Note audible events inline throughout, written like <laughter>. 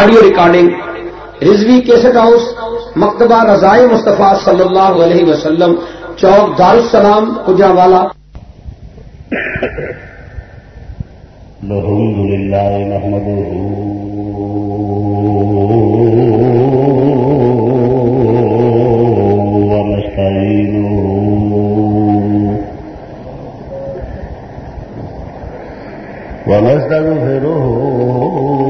Audio recording Rizvi cassette house مکتبہ رضائے مصطفیٰ صلی اللہ علیہ وسلم چوک دارالسلام کجا والا الحمد لله نحمده ونستعينه ونستغفره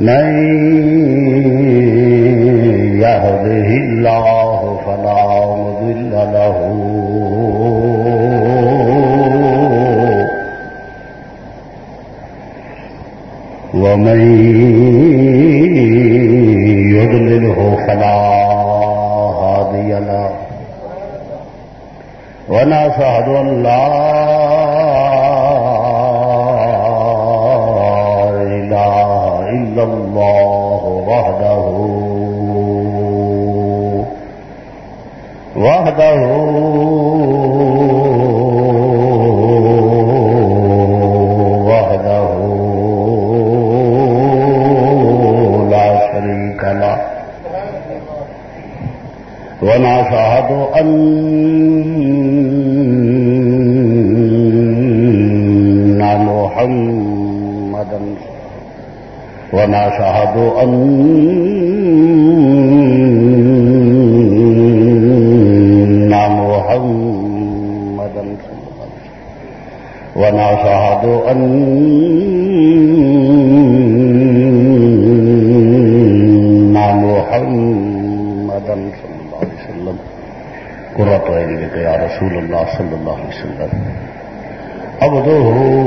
من يهده الله فلا مضل له ومن يضلله فلا هادي له ونشهد أن لا الله وحده. وحده. وحده. لا شريك له. ونشهد أن ونشهد أن محمدا ونشهد أن محمدا صلى الله عليه وسلم قرة عينك يا رسول الله صلى الله عليه وسلم. عبده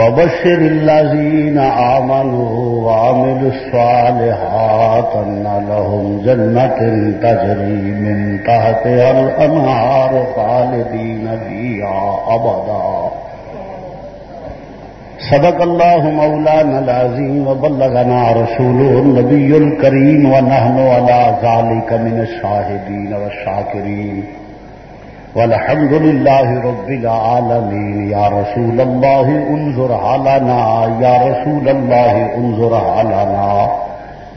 وبشر الذين آمنوا وعملوا الصالحات أن لهم جنة تجري من تحتها الأنهار خالدين فيها أبدا صدق الله مولانا العظيم وبلغنا رسوله النبي الكريم ونحن على ذلك من الشاهدين والشاكرين والحمد لله رب العالمين يا رسول الله انظر علنا۔ يا رسول الله انظر علنا۔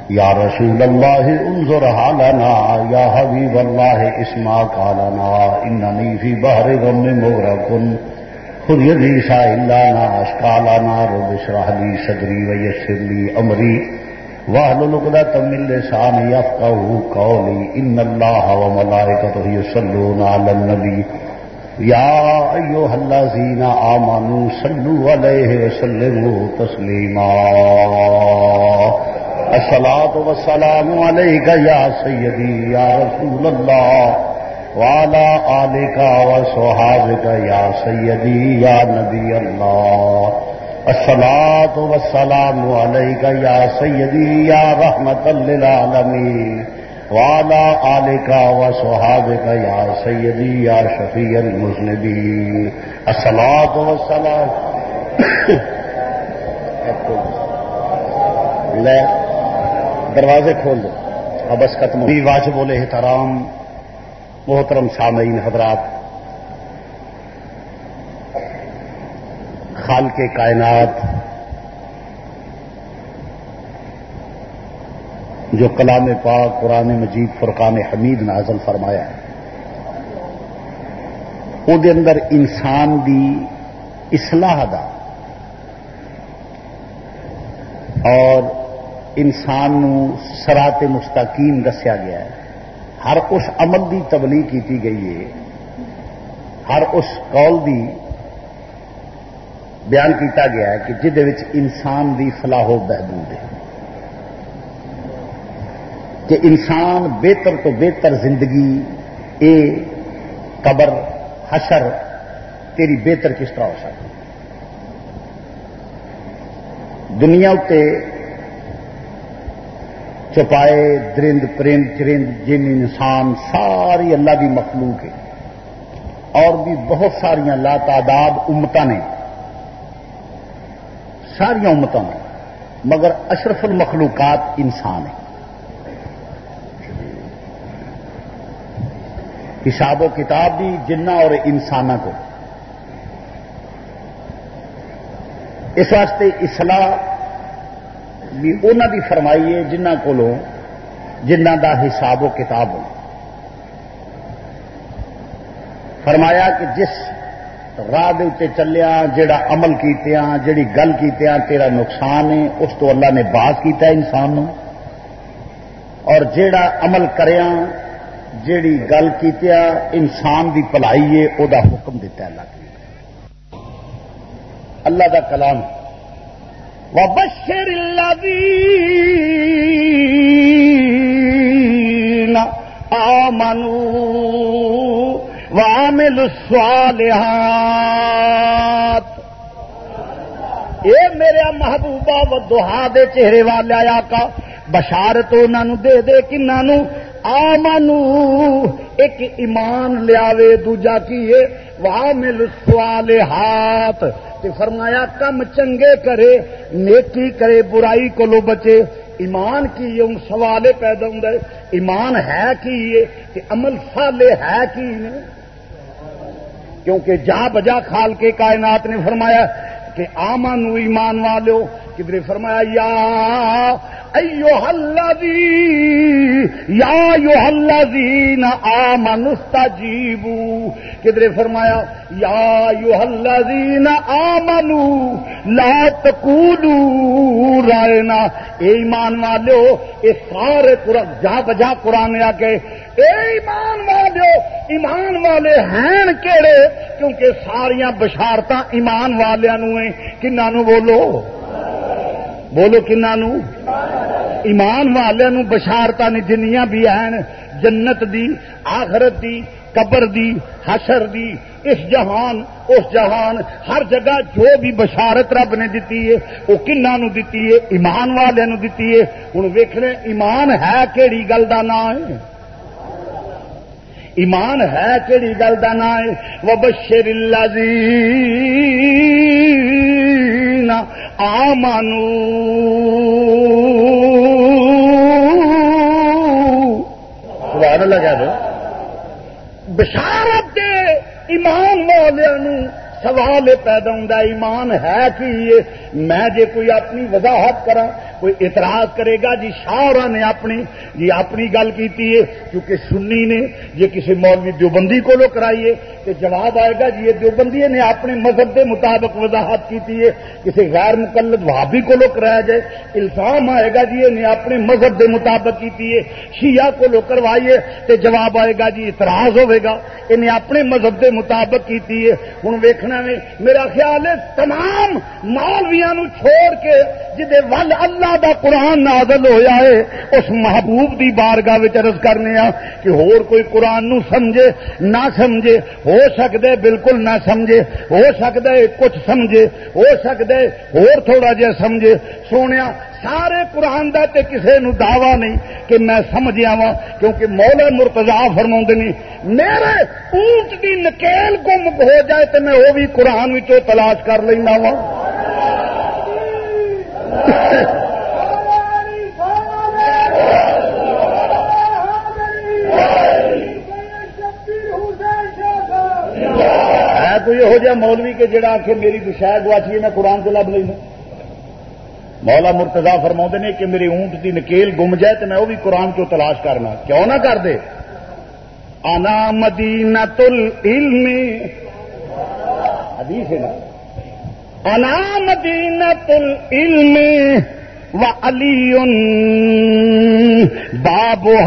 يا رسول الله انظر علنا۔ يا حبيب الله اسمع قالنا إنني في بحر غم مغرق خذ يدي سائلنا أشكالنا رب اشرح لي صدري ويسر لي أمري واحلل عقدة من لساني يفقهوا قولي إن الله وملائكته يصلون على النبي يا أيها الذين آمنوا صلوا عليه وسلموا تسليما الصلاة والسلام عليك يا سيدي يا رسول الله وعلى آلك وصحابك يا سيدي يا نبي الله الصلاة والسلام عليك يا سيدي يا رحمة للعالمين وعلى آلك وصحابك يا سيدي يا شفيع المذنبين. الصلاة والسلام <coughs> لے، دروازے کھول دو، اب بس ختم ہوئی واجب احترام محترم سامعین حضرات خال کے کائنات جو کلام پاک قرآن مجید فرقان حمید نازل فرمایا ہے۔ وہ اندر انسان دی اصلاح دا۔ اور انسان نو سرات مستقیم دسیا گیا ہے۔ ہر اس عمل دی تبلیغ کی گئی ہے۔ ہر اس قول دی بیان کیتا گیا ہے کہ جہد انسان دی فلاح و بہبود ہے۔ کہ انسان بہتر تو بہتر زندگی، اے قبر، حشر، تیری بہتر کس طرح ہو سکتی؟ دنیا اتنے چپائے درند، پرند، چرند، جن، انسان، ساری اللہ کی مخلوق ہے۔ اور بھی بہت ساریا لا تعداد امت نے ساریا امت نے مگر اشرف المخلوقات انسان ہیں۔ حساب و کتاب بھی جنہ اور انسان کو۔ اس واسطے اصلاح بھی انہوں کی فرمائی ہے، جنہ کو جنہ دا حساب و کتاب ہو۔ فرمایا کہ جس راہ چلیا جڑا عمل کیتیا جڑی گل کیتیا تیرا نقصان ہے، اس تو اللہ نے باز کیتا ہے انسان نو۔ اور جیڑا عمل کریا، جیڑی گل کیتیا، انسان دی پلائی ہے، او دا حکم دیتا ہے اللہ کی اللہ دا کلام۔ وبشر الذين آمنوا وعملوا الصالحات۔ اے میرے محبوبہ و دہا دے چہرے والے آیا کا۔ بشارت انہوں دے دے کنہوں آمنو ایک ایمان لیا دوجا کیے واہ مل سوال ہاتھ فرمایا، کم چنگے کرے، نیکی کرے، برائی کو لو بچے۔ ایمان کی ان سوالے پیدا ہوں ایمان ہے کی کہ عمل سالے ہے کی کیونکہ جا بجا کھال کے کائنات نے فرمایا کہ آمن ایمان والو کدھر فرمایا، یا ایو الذی یا ایو الذین آمنوا استجیبوا۔ کدھر فرمایا، یا ایو الذین آمنوا، لا تقولوا رائنا اے ایمان والو، اے سارے قرآن جا بجا قرآن آ کے، اے ایمان والو، ایمان والے ہیں کہڑے کیونکہ ساریاں بشارتاں ایمان والوں کنہوں بولو؟ بولو کنہوں ایمان والوں بشارت نے جنیاں بھی ہیں۔ جنت دی، آخرت دی، قبر دی، حشر دی۔ اس جہان اس جہان، ہر جگہ جو بھی بشارت رب نے دیتی ہے، وہ کنہوں دیتی ہے؟ ایمان والوں دیتی ہے؟ ہوں ویخنے ایمان ہے کہڑی گل کا نام ہے؟ ایمان ہے کہڑی گل کا نام ہے؟ وہ بشر اللہ آ مانو لگا دو. بشارت دے ایمان والوں سوال پیدا ہوں ایمان ہے کہ میں جے کوئی اپنی وضاحت کرا کوئی اعتراض کرے گا جی شاہ نے اپنی جی اپنی گل کی کیونکہ سنی نے جی کسی مولوی دیوبندی کو لو کرائیے تو جواب آئے گا جی یہ دیوبندی نے اپنے مذہب کے مطابق وضاحت کی کسی غیر مقلد بھابی کو لو کرایا جائے، الزام آئے گا جی یہ اپنے مذہب کے مطابق کی شیعہ کو لو کروائیے تو جواب آئے گا جی اعتراض ہوے گا انہیں اپنے مذہب کے مطابق کی ہوں ویکھنا میں میرا خیال ہے تمام مولویا چھوڑ کے جدے ول اللہ دا قرآن نازل ہویا ہے، اس محبوب دی بارگاہ عرض کرنے آ کہ اور کوئی قرآن نو سمجھے، نہ سمجھے، ہو سکتا بالکل نہ سمجھے، ہو سکتا ہے کچھ سمجھے، ہو سکتا ہے اور تھوڑا جہا سمجھے۔ سونے سارے قرآن کا کسی نو دعوی نہیں کہ میں سمجھیا وا کیونکہ مولا مرتضا فرما نہیں۔ میرے اونٹ کی نکیل گم ہو جائے تو میں وہ بھی قرآن تلاش کر لینا وا تو یہ مولوی کے جڑا آخر میری دشا گواچی میں قرآن سے لب لینا۔ مولا مرتضا فرما نے کہ میری اونٹ کی نکیل گم جائے تو میں وہ بھی قرآن چو تلاش کرنا؟ کیوں نہ کر دے؟ آنا مدینہ تل علم. حدیث ہے نا؟ انا مدینہ تل علم و علی بابا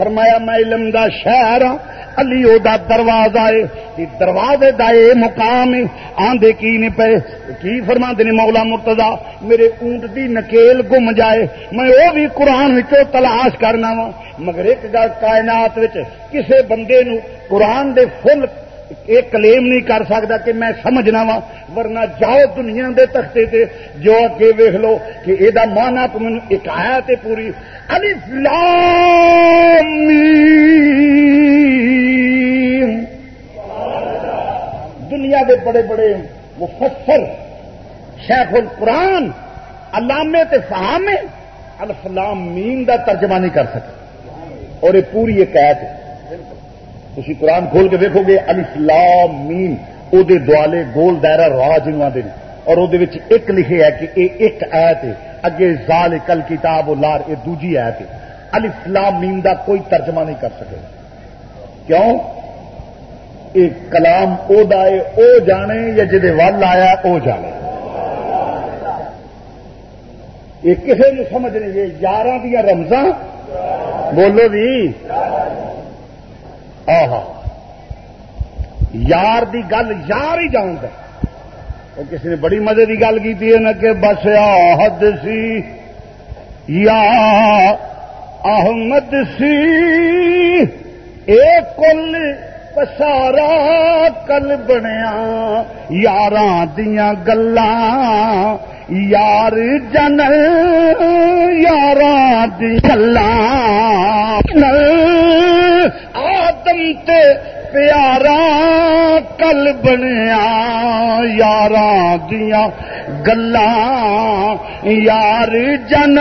فرمایا، میں علم دا شہر ہاں علی او دا دروازہ ہے۔ دروازے دا اے مقام آندے کی نہیں پے، کی فرما نے مولا مرتضی؟ میرے اونٹ دی نکیل گم جائے۔ میں او بھی قرآن وچوں تلاش کرنا وا مگر ایک گل کائنات وچ کسے بندے نو قرآن دے فل ایک کلیم نہیں کر سکتا کہ میں سمجھنا وا، ورنہ جاؤ دنیا دے تختے تے، جو اگے ویخ لو کہ یہ مانا تو مجھے ایک آیا تے پوری۔ دنیا دے بڑے بڑے مفسر، شیخ القرآن علامے تے فہامے الفلام مین دا ترجمہ نہیں کر سکے اور یہ پوری ایک ہے۔ تھی قرآن کھول کے دیکھو گے الفلام مین وہ دوالے گول دائرہ راہ جنوب آتے ہیں اور وہ ایک لکھے ہے کہ یہ ایک ایت ہے، اگے زال کل کتاب و لار یہ دوجی ایت ہے۔ الفلام مین دا کوئی ترجمہ نہیں کر سکے۔ کیوں؟ یہ کلام او دا دے او جانے یا جہے ول آیا او جانے۔ یہ کسی نے سمجھ نہیں ہے یارہ دیا رمضان بولو جی۔ یار دی گل یار ہی جانتا کسی نے بڑی مزے کی گل کی کہ بس آہد سی، یا احمد سی۔ اے کل پسارا کل بنیا یار دیا گلا یار جن یار گلا آدم تے پیارا کل بنیا یار دیا گلا یار جن،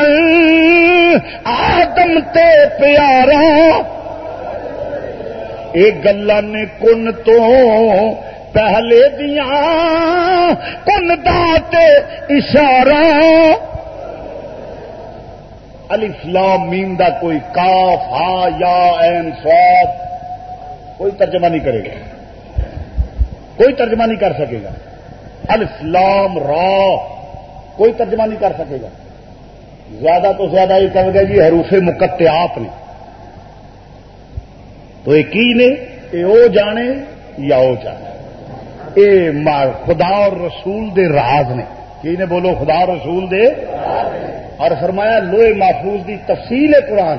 آدم تے پیارا۔ یہ گلا نے کن تو پہلے دیا کن دے اشارہ۔ الفلام میم دا کوئی کاف، ہا، یا، این، سواد۔ کوئی ترجمہ نہیں کرے گا۔ کوئی ترجمہ نہیں کر سکے گا۔ الفلام را۔ کوئی ترجمہ نہیں کر سکے گا۔ زیادہ تو زیادہ یہ کر گا جی حروف مکتے آپ نے۔ تو یہ کی نے؟ یہ او جانے یا او جانے۔ اے خدا اور رسول دے راز نے۔ کی نے بولو خدا اور رسول دے اور فرمایا لوہے محفوظ دی تفصیل ہے قرآن۔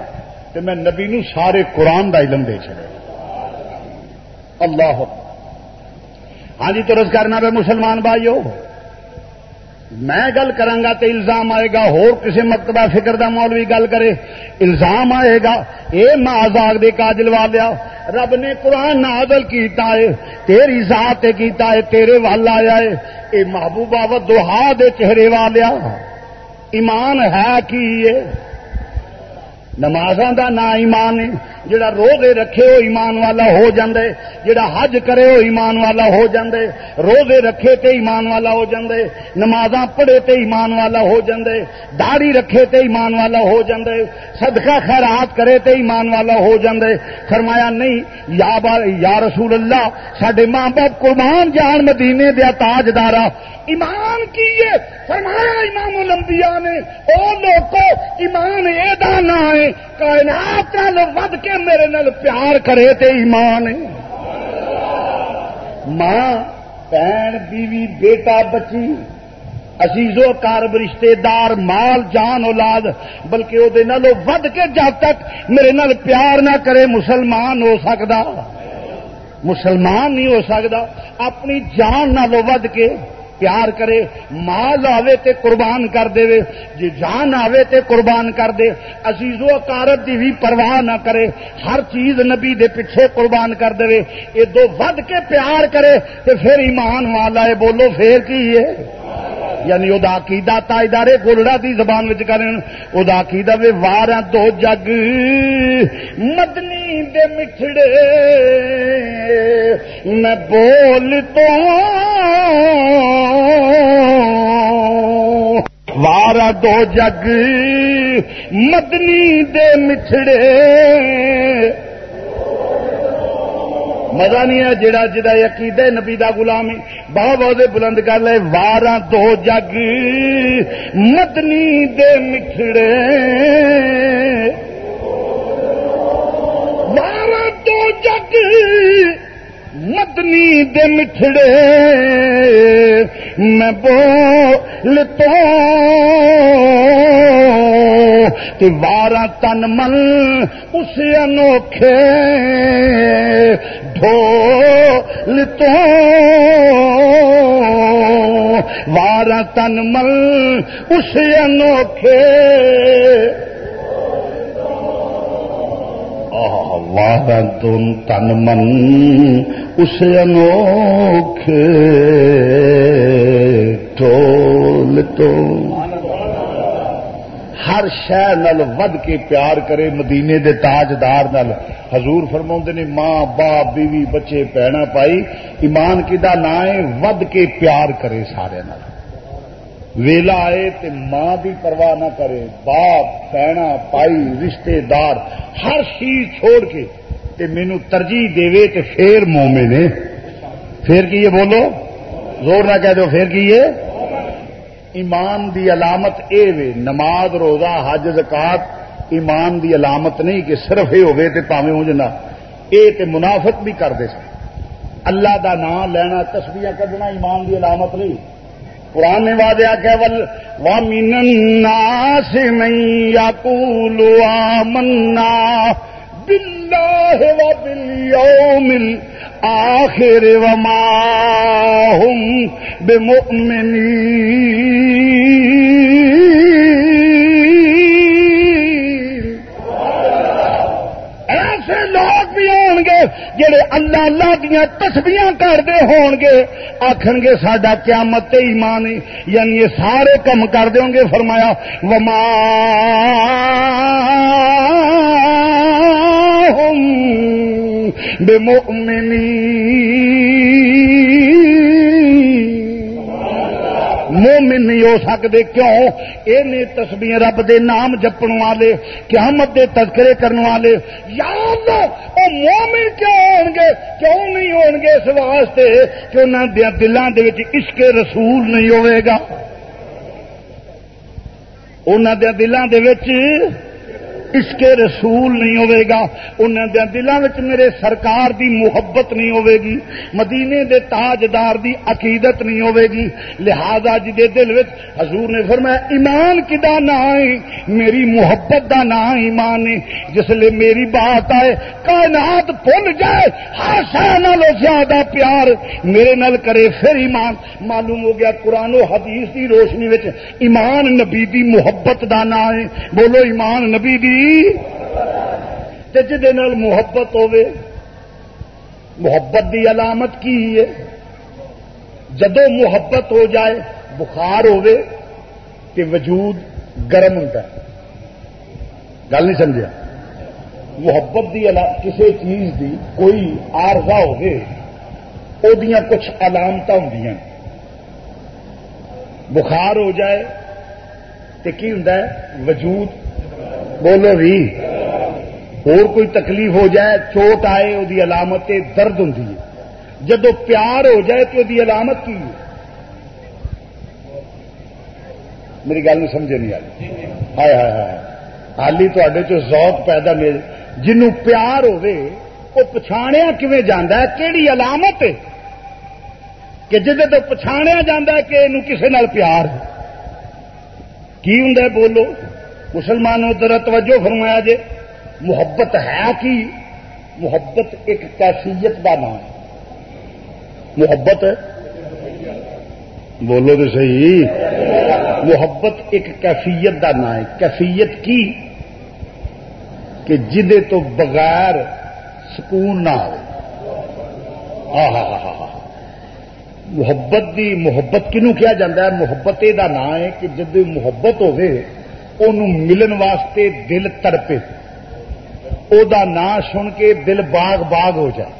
کہ میں نبی نو سارے قرآن دا علم دے چلے اللہ ہاں جی تو رس کرنا پہ مسلمان بھائیو۔ میں گل کرا تو الزام آئے گا، ہور کسی مکتبہ فکر دا مولوی گل کرے۔ الزام آئے گا، اے آزاد دے کاجل والیا، رب نے قرآن نازل کیتا ہے، تیری ذات کیتا ہے، تیرے وال آیا ہے۔ اے محبوبہ و دوہا دے چہرے والیا، ایمان ہے کی نمازاں دا نا ایمان ہے۔ جڑا روزے رکھے ہو ایمان والا ہو جاندے۔ جڑا حج کرے ہو ایمان والا ہو جاندے۔ روزے رکھے تے ایمان والا ہو جاندے۔ نمازاں پڑھے تے ایمان والا ہو جاندے۔ داڑھی رکھے تے ایمان والا ہو جاندے۔ صدقہ خیرات کرے تے ایمان والا ہو جاندے۔ فرمایا، نہیں، یا بار یا رسول اللہ، ساڈے ماں باپ قربان جان مدینے دیا تاجدارا ایمان کیے فرمایا امام الانبیاء نے، او لوگوں ایمان اے دا نہ ہے کائنات نال ود کے میرے نال پیار کرے تے ایمان ماں، بہن، بیوی، بیٹا، بچی، عزیزو کارب رشتے دار مال، جان، اولاد، بلکہ وہ ود کے جب تک میرے نال پیار نہ کرے، مسلمان ہو سکتا مسلمان نہیں ہو سکتا اپنی جان نہ ود کے پیار کرے، مال آوے تے قربان کر دے جی جان آوے تے قربان کر دے عزیزو اکارت دی بھی پرواہ نہ کرے، ہر چیز نبی دے پیچھے قربان کر دے۔ یہ دو ود کے پیار کرے، تے پھر ایمان والا ہے، بولو پھر کی ہے؟ یعنی وہ عقیدہ تاجدارے گولڑا دی زبان کریں وہ عقیدہ وے وار دو جگ مدنی دے مٹھڑے میں بول تو وارا دو جگ مدنی دے مٹھڑے مزہ نہیں ہے، جڑا جا عقید نبی دا غلامی، بہت بہت بلند کر لے وارا دو جگ مدنی دے مٹھڑے وارا دو جگ مدنی دے مٹھڑے میں بول تو بارہ تن من اس انوکھے۔ ڈھول تو بارہ تن مل اس انوکھے۔ تن تن من اس انوکھے۔ ٹول تو ہر شہ نل ود کے پیار کرے، مدینے دے تاجدار نل حضور فرما نے، ماں، باپ، بیوی، بچے پینا پائی ایمان کدا نہ ود کے پیار کرے سارے نل ویلا آئے تے ماں دی پرواہ نہ کرے، باپ پینا پائی رشتے دار، ہر چیز چھوڑ کے تے مینو ترجیح دے تے پھر مومے نے پھر کی یہ بولو؟ زور نہ کہہ دو، پھر کی یہ ایمان دی علامت اے وے، نماز، روزہ، حج، زکات، ایمان دی علامت نہیں کہ صرف یہ ہوئے تے پاویں ہو جنا اے تے منافق بھی کر دے سن۔ اللہ دا نام لینا، تسبیح کڈنا ایمان دی علامت نہیں۔ قرآن نے واضح کہ ول وامن الناس من یقول آمنا بالله وباليوم الآخر وما هم بمؤمنين ایسے لوگ بھی ہون گے جڑے اللہ اللہ دیا تسبیاں کرتے ہون گے۔ آخر گے سڈا قیامت ایمان یعنی یہ سارے کم کر دیں گے۔ فرمایا، وما بے مومن نہیں ہو سکتے کیوں؟ یہ تسبیح رب دے نام جپن والے، قیامت دے تذکرے کرنے والے۔ یاد وہ مومن کیوں ہون گے کیوں نہیں ہون گے اس واسطے کہ انہوں دیا دلان دے وچ عشق رسول نہیں ہوئے گا؟ انہوں دیا دلان دے وچ اس کے رسول نہیں ہوئے گا۔ انہوں دلوں میں میرے سرکار دی محبت نہیں ہوئے گی۔ مدینے دے تاجدار دی عقیدت نہیں ہوئے گی۔ لہذا جی دے دل وچ حضور نے فرمایا، ایمان کدا نہ آئے؟ میری محبت دا نہ ایمان ہے۔ جس لیے میری بات آئے، کائنات بھول جائے۔ ہر شہ نالو زیادہ پیار۔ میرے نال کرے پھر ایمان۔ معلوم ہو گیا قرآن و حدیث دی روشنی وچ ایمان نبی دی محبت دا نہ ہے بولو، ایمان نبی دی جی محبت ہوے محبت دی علامت کی ہے؟ جدو محبت ہو جائے، بخار ہوے کہ وجود گرم ہوتا ہے۔ گل نہیں سمجھا محبت دی کسی چیز دی کوئی آرزا ہوگی وہ کچھ علامت ہوں بخار ہو جائے تو کی ہوں وجود بولو بھی۔ اور کوئی تکلیف ہو جائے، چوٹ آئے وہ علامت درد ہوں جدو پیار ہو جائے تو وہ علامت کی میری گل نہیں سمجھے نہیں آئی۔ ہائے ہائے ہائے۔ حالی تے ذوق پیدا مل جنوں پیار ہوے وہ پچھاڑیا کیون جانا کہڑی علامت کہ جہد تو پچھاڑیا جانا کہ یہ کسی نال پیار کی ہوں بولو؟ مسلمانوں در توجہ فرمایا جے، محبت ہے کی؟ محبت ایک کیفیت کا نام ہے۔ محبت؟ بولو تو صحیح۔ محبت ایک کیفیت کا نام ہے۔ کیفیت کی؟ کہ جدے تو بغیر سکون نہ آ محبت دی محبت کنو کیا جاتا ہے؟ محبت یہ نام ہے کہ جد محبت ہوگی ملن واسطے دل تڑپے او دا نام سن کے دل باغ باغ ہو جائے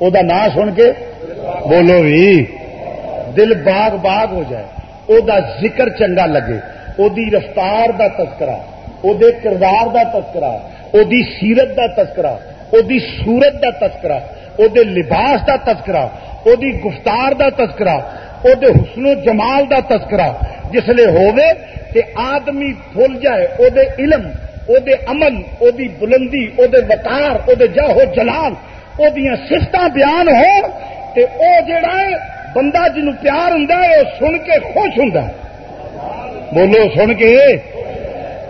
او دا نام سن کے بولو بھی دل باغ باغ ہو جائے او دا ذکر چنگا لگے او دی رفتار دا تذکرہ او دے کردار دا تذکرہ او دی سیرت دا تذکرہ او دی صورت دا تذکرہ او دے لباس دا تذکرہ او دی گفتار دا تذکرہ او دے حسن و جمال دا تذکرہ جس لیے تے آدمی بھول جائے او دے علم او دے عمل او دی بلندی او دے وقار او دے جاہو جلال او دیاں صفتاں بیان ہو تے او جڑا ہے بندہ جنوں پیار ہوندا ہے او سن کے خوش ہوندا ہے بولو سن کے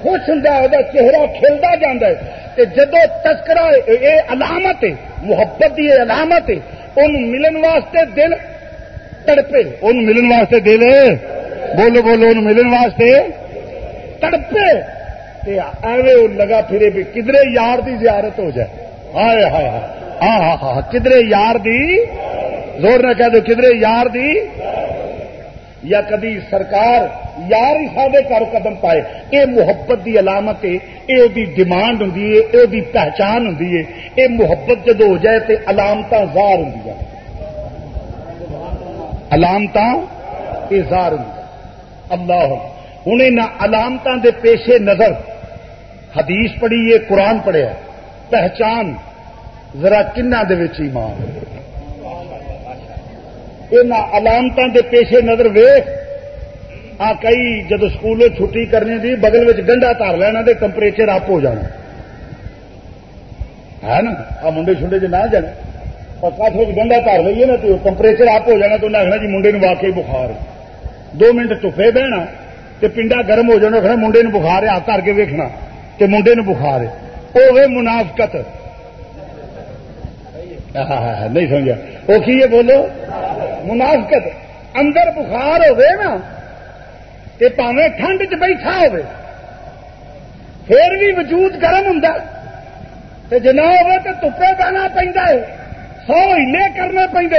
خوش ہوندا ہے او دا چہرہ کھلدا جاندا ہے تے جدو تذکرہ اے علامت ہے محبت دی علامت ہے اون ملن واسطے دل تڑپے۔ اون ملن واسطے دل بولو بولو اون ملن واسطے۔ تڑپے۔ ایویں لگا پھرے بھی کدرے یار دی زیارت ہو جائے۔ ہائے ہائے ہاں ہاں ہاں کدرے یار دی۔ زور نہ کہہ دو کدرے یار دی۔ یا کدی سرکار یار ہی سارے کر قدم پائے۔ یہ محبت دی علامت ہے یہ ڈیمانڈ ہوں یہ پہچان ہوں یہ محبت جدو ہو جائے تو علامت زار ہوں علامت یہ زار ہوں اللہ ہوں۔ ان علامتوں دے پیشے نظر، حدیث پڑھی ہے، قرآن پڑھیا پہچان ذرا کنہ دے ایمان ان علامتوں دے پیشے نظر ویخ آ کئی جب سکول چھٹی کرنی تھی بگل میں گنڈا تار لینا تو ٹمپریچر اپ ہو جانا۔ ہے نا؟ آ منڈے چھنڈے چ جی نہ جانا۔ اور کچھ گنڈا تار لیے نا تو ٹمپریچر اپ ہو جانا تو انہیں آخنا جی منڈے نو واقعی بخار دو منٹ ٹفے بہنا تو پنڈا گرم ہو جانا منڈے نو بخار ہے آ کر کے ویکنا کہ منڈے نو بخار ہے۔ وہ منافقت۔ نہیں سمجھا۔ وہ کی بولو؟ منافقت۔ اندر بخار ہوئے نا، تے پاوے ٹھنڈ چ بیٹھا ہو پھر بھی وجود گرم ہوں تے جنا ہو تو تپے بہنا پہ سو کرنے پہ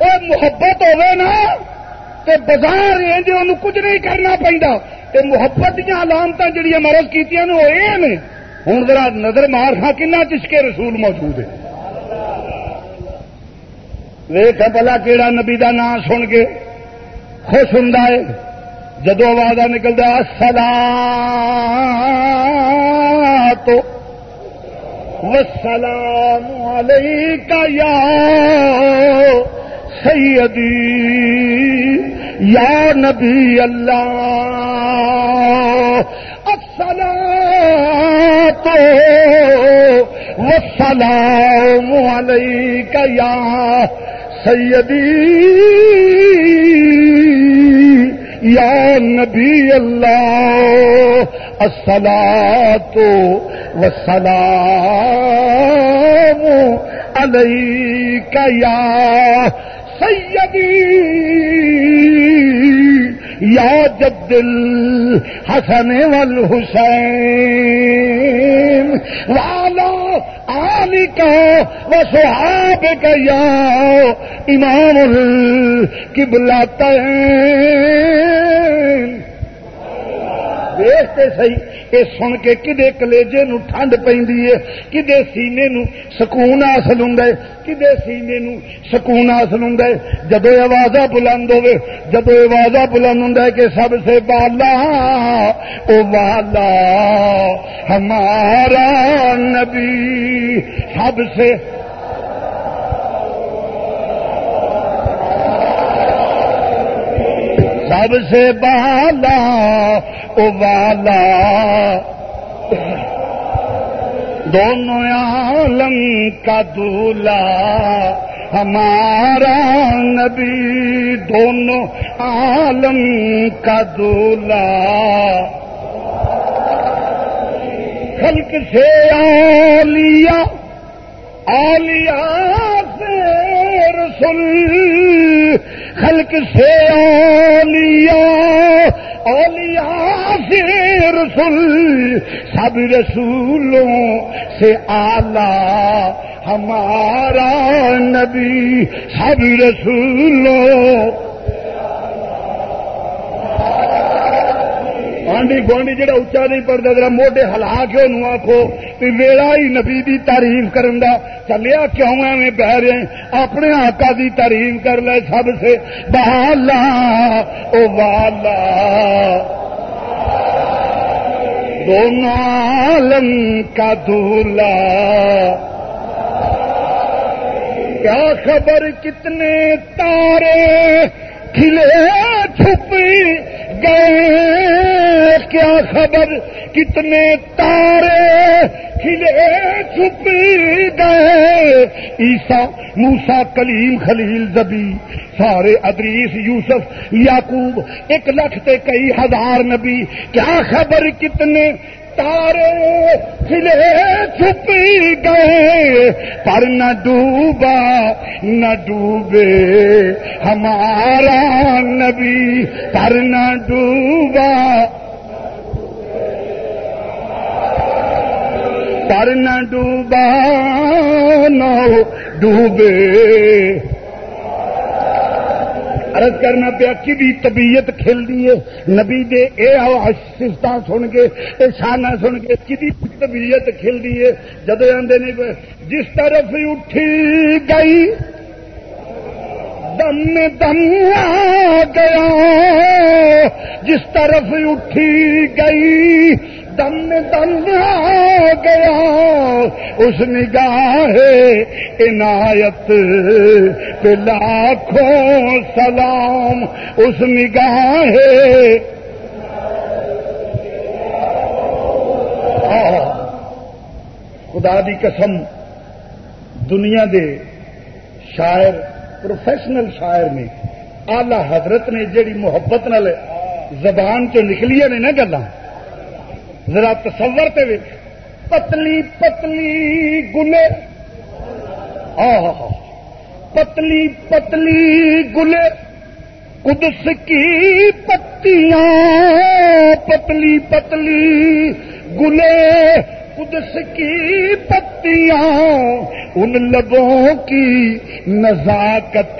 وہ محبت ہوے نا، تے بازار ان کچھ نہیں کرنا پہنتا تے محبت دیا علامت جہیا مرض کی وہ یہ ہوں ذرا نظر مار خا کنا چشکے رسول موجود ہے۔ ویخ بلا کہڑا نبی کا نام سن کے خوش ہوں جدو آواز نکلتا سلا تو وسلام علیکہ یا سیدی، یا نبی اللہ۔ السلام تو وسلام علیکہ یا سیدی، یا نبی اللہ۔ السلام تو وسلام علیکہ یا سیدی یا جد الحسن والحسین والا آلی کا و صحاب کا یا امام القبلتین دیکھتے صحیح۔ یہ سن کے کدے کلیجے نو ٹھنڈ پہ کدے سینے نو سکون حاصل ہوں کدے سینے نو سکون حاصل ہوں جدو آواز بلند ہوے جدو آواز بلند ہوں کہ سب سے بالا او والا ہمارا نبی سب سے سب سے بالا او والا۔ دونوں عالم کا دولا ہمارا نبی۔ دونوں عالم کا دولا خلق سے اولیاء اولیاء سے رسول۔ خلق سے اولیاء اولیاء سے رسول، سب رسولوں سے آلہ ہمارا نبی، سب رسولوں آنڈی گوانڈی جہاں اچا نہیں پڑتا ذرا موڈے ہلا کے انہوں آخو ویلا ہی نبی دی تعریف کرن دا؟ چلیا کیوں ایویں بہ رہے اپنے آقا دی تعریف کر لے سب سے۔ بہالا او والا۔ دونوں عالم کا دھولا۔ کیا خبر کتنے تارے کھلے چھپ گئے؟ کیا خبر کتنے تارے کھلے چھپ گئے۔ عیسا موسا کلیم، خلیل، زبی، سارے ادریس، یوسف یاقوب ایک لکھ تے کئی ہزار نبی۔ کیا خبر کتنے تارے کھلے چھپ گئے؟ پر نہ ڈوبا، نہ ڈوبے ہمارا نبی۔ پر نہ ڈوبا پر نہ ڈوبا نہ ڈوبے۔ عرض کرنا پیا، کی بھی طبیعت کھل دیے نبی دے اے سفت سن کے، اے شانہ سن کے، کی طبیعت کھل دیے جدو آدھے نے جس طرف اٹھی گئی دم دم آ گیا، جس طرف اٹھی گئی، دم دم آ گیا۔ اس نگاہ عنایت پہ لاکھوں سلام، اس نگاہ خدا دی قسم، دنیا دے شاعر پروفیشنل شاعر نے آلہ حضرت نے جیڑی محبت نال زبان چ نکلیاں نے نا گلا ذرا تصور تے ویک پتلی پتلی گلے۔ پتلی پتلی گلے۔ قدس کی پتیاں۔ پتلی پتلی گلے۔ قدس کی پتیاں۔ ان لبوں کی نزاکت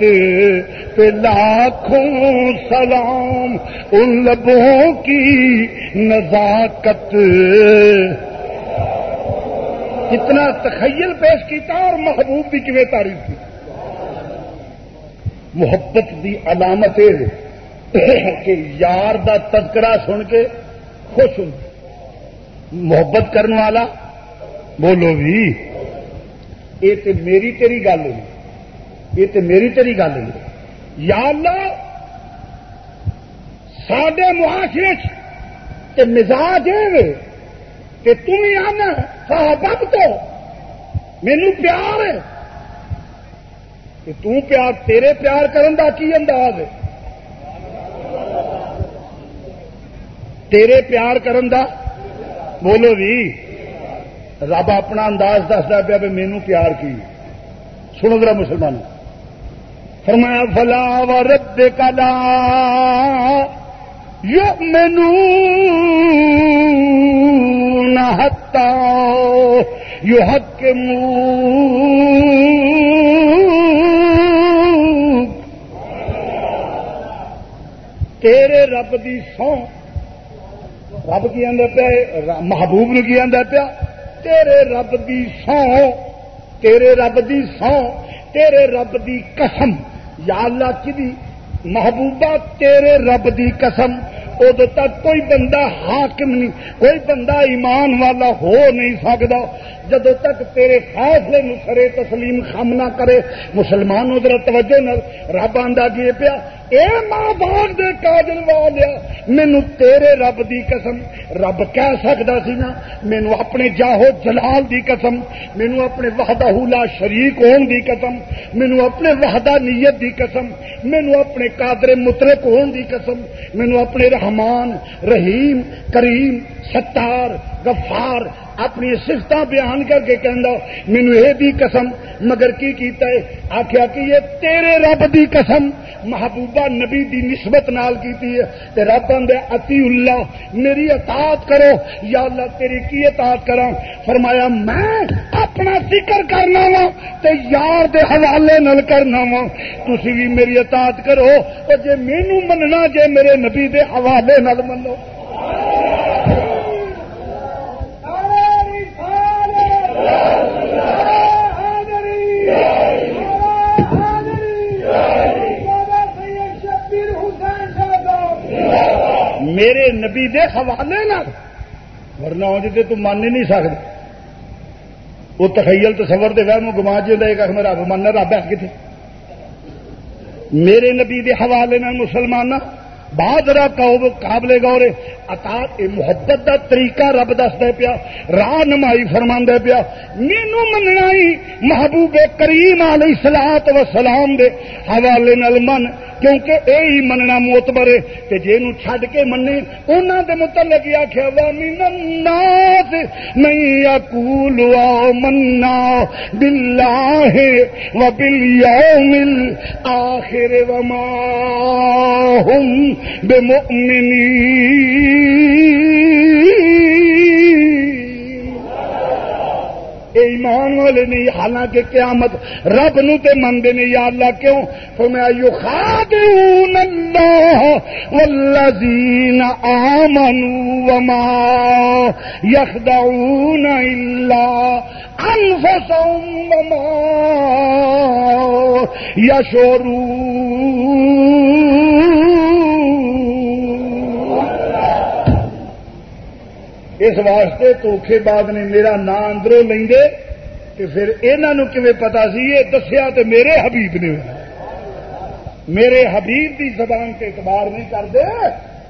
پہ لاکھوں سلام، ان لبوں کی نزاکت۔ کتنا تخیل پیش کیتا اور محبوب کی کیویں تعریف کی؟ محبت دی علامت کہ یار دا تذکرہ سن کے خوش ہوں۔ محبت کرنے والا بولو بھی۔ یہ تو میری تیری گل ہوئی۔ یہ تو میری تیری گل ہوئی۔ یا اللہ سڈے معاشرے تے مزاج ہے کہ تم ہی آنا صحابت تو۔ مینو پیار ہے۔ کہ تم پیار، تیرے پیار کرن دا کی انداز ہے؟ تیرے پیار کرن دا؟ بولو بھی۔ رب اپنا انداز دستا پیا بھی مینو پیار کی۔ سنو ذرا مسلمان۔ فرمایا، فلا و رب کلا یو مینو نہ ہتا یو حق کے تیرے رب دی سو رب کی آدھا پیا، محبوب نو کی آدھا پیا؟ تیرے رب دی سو تیرے رب دی سو تیرے رب دی قسم۔ یا اللہ کی دی محبوبہ، تیرے رب دی قسم۔ ادو تک کوئی بندہ حاکم نہیں، کوئی بندہ ایمان والا ہو نہیں سکتا جدو تک تیرے فیصلے سرے تسلیم خم نہ کرے مسلمان ادھر توجہ نہ رب آدھا گے پیا، اے ماں باغ دے کاجل والیا مینو تیرے رب دی قسم، رب کہہ سکتا سی نا مینو اپنے جاہو جلال دی قسم مینو اپنے وحدہ لا شریک ہون دی قسم مینو اپنے وحدہ نیت دی قسم مینو اپنے قادر مترک ہون دی قسم مینو اپنے رحمان رحیم کریم ستار غفار اپنی سفت بیان کر کے کہہ مینو یہ بھی قسم، مگر کی کیتا ہے؟ آخیا کہ یہ تیرے رب دی قسم، محبوبہ نبی دی نسبت نال کیتی ہے۔ تے رب آدھے اتی اللہ، میری اطاعت کرو۔ یا اللہ، تیری کی اطاعت کرا فرمایا، میں اپنا ذکر کرنا وا تے یار دے حوالے نل کرنا وا تھی بھی میری اطاعت کرو اور جے مینو مننا، جے میرے نبی دے حوالے نل منو۔ میرے نبی دے حوالے نہ ورنہ جی تو من ہی نہیں سکتا وہ تخیل تصور دے وہم گما جی میں رب من رب ہے کتنے میرے نبی دے حوالے نہ مسلمان بہادرا قابل گورے اتا محبت دا طریقہ رب دستا پیا راہ نمائی فرما پیا۔ مینو مننا ہی محبوب کریم علیہ سلاط و سلام دے حوالے نل من، کیونکہ اے ہی مننا موتبر ہے کہ جی چھڈ کے منے انہوں دے متعلق آخیا وا من الناس نہیں اقول منا باللہ و بالیوم الاخر وما هم ایمان والے نہیں حالانکہ قیامت رب نو تے مندے نہیں یا اللہ کیوں؟ فرمایا، یخادعون اللہ والذین آمنوا وما یخدعون الا انفسهم وما یشعرون۔ اس واسطے دھوکھے بعد نے میرا نام اندروں لیں گے کہ پھر یہ پتا سی یہ دسیا تو میرے حبیب نے؟ میرے حبیب کی زبان کے اعتبار نہیں کرتے۔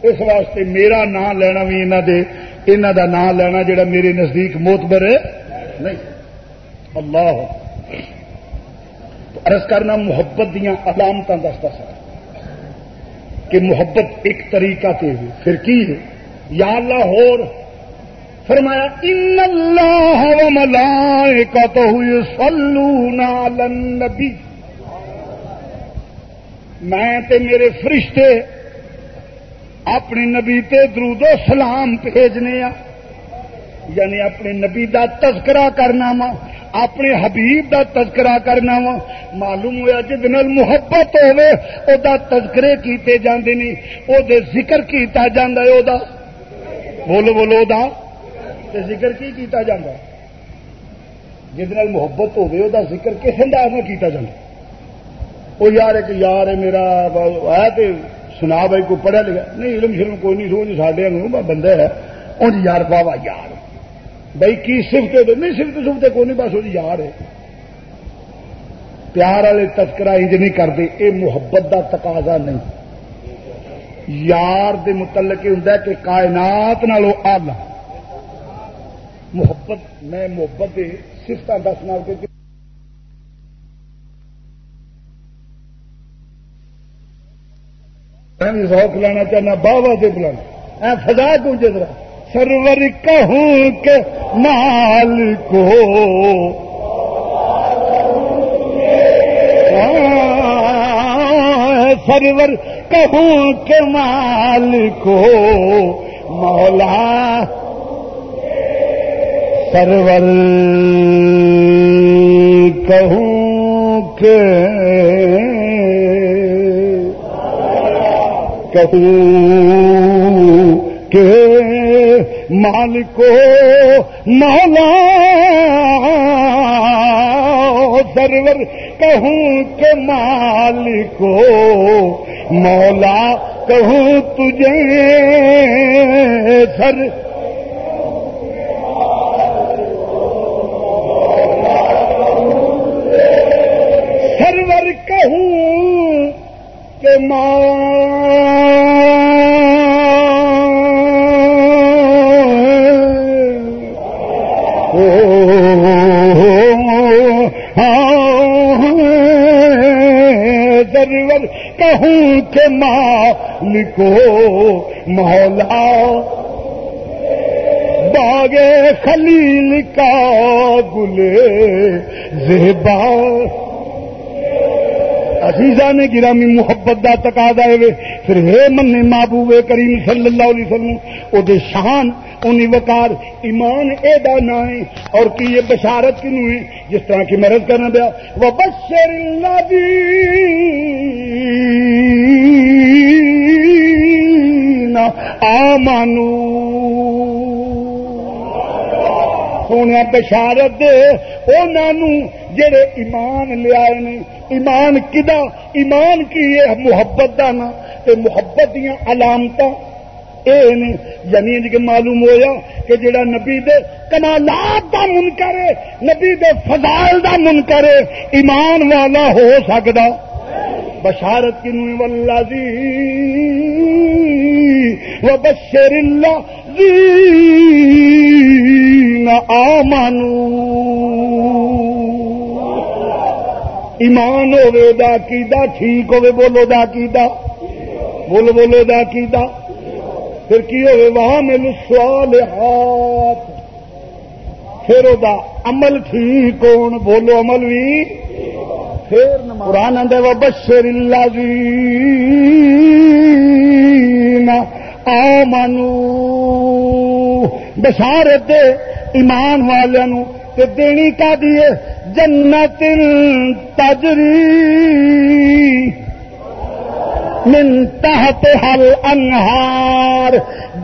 اس واسطے میرا نام لینا بھی انہوں دے انہوں دا نام لینا جڑا میرے نزدیک موتبر ہے۔ نہیں۔ اللہ۔ عرض کرنا محبت دیا علامت دستا سر کہ محبت ایک طریقہ تے پھر کی ہے؟ یا اللہ ہور فرمایا ان اللہ و ملائکتہ یصلون علی النبی میں تے میرے فرشتے اپنے نبی تے درود و سلام بھیجنے آ یعنی اپنے نبی دا تذکرہ کرنا وا اپنے حبیب دا تذکرہ کرنا وا معلوم ہوا جد نال محبت ہوے او دا تذکرے کیتے جاندے نہیں او دے ذکر کیتا جاندا ہے، او دا۔ بولو بولو دا۔ تے ذکر کی کیتا جاندہ جس محبت ہوگی وہ ذکر کس انداز میں کیتا جاندہ وہ یار ایک یار ہے میرا، ہے تے سنا بھائی، کوئی پڑھا لکھا نہیں، علم شرم کوئی نہیں، سوچ ساڈے بندے ہے۔ انج جی یار، بابا یار۔ بھائی، کی سفت نہیں سفت سفت کوئی نہیں، بس وہ جی یار ہے۔ پیار والے تذکرہ انج نہیں کرتے یہ محبت دا تقاضا نہیں۔ یار دے متعلق یہ ہوں کہ کائنات نالوں آلہ۔ محبت، میں محبت سفت دس نال کے روک لانا چاہنا بابا سے بلانا۔ فضا گونجے ذرا سرور کہوں کہ مال کو ہاں، سرور کہوں کہ مال کو مولا سرور کہوں کہ کہوں کہ مالکو مولا سرور کہوں کہ مالکو مولا کہوں تجھے سر کہوں کہ ماں کہوں کہ ماں لکھو مولا باغ خلیل کا گلے زیبا عزیزہ نے گرامی محبت دا تقاضا ہے پھر ہے من محبوب کریم صلی اللہ علیہ وسلم، او دے شان انہی وقار، ایمان اے دا نہ ہے۔ اور کی یہ بشارت کی نو ہے؟ جس طرح کی مرض کرنا دیا وہ بشر اللہ آمانو سونے بشارت دے انہوں جڑے ایمان لیا ایمان کدا ایمان کی یہ محبت دا نا؟ تے محبت دیا علامت یعنی کہ معلوم ہویا کہ جڑا نبی دے کمالات دا من کرے، نبی دے فضائل دا من کرے، ایمان والا ہو سکتا بشارت کی نو واللہ و بشر اللہ آمنو ایمان ہوے دا کیدا ٹھیک ہوے بولو دا کیدا بولو بولو دا کیدا پھر کی ہوے وہاں مل سوال پھر وہ عمل ٹھیک ہون، بولو عمل بھی پھر قرآن آدھے وہ بشر اللہ آ منو بشارت ایمان والوں دینی کا دیے جنت تجری۔ من تحت حل انہار۔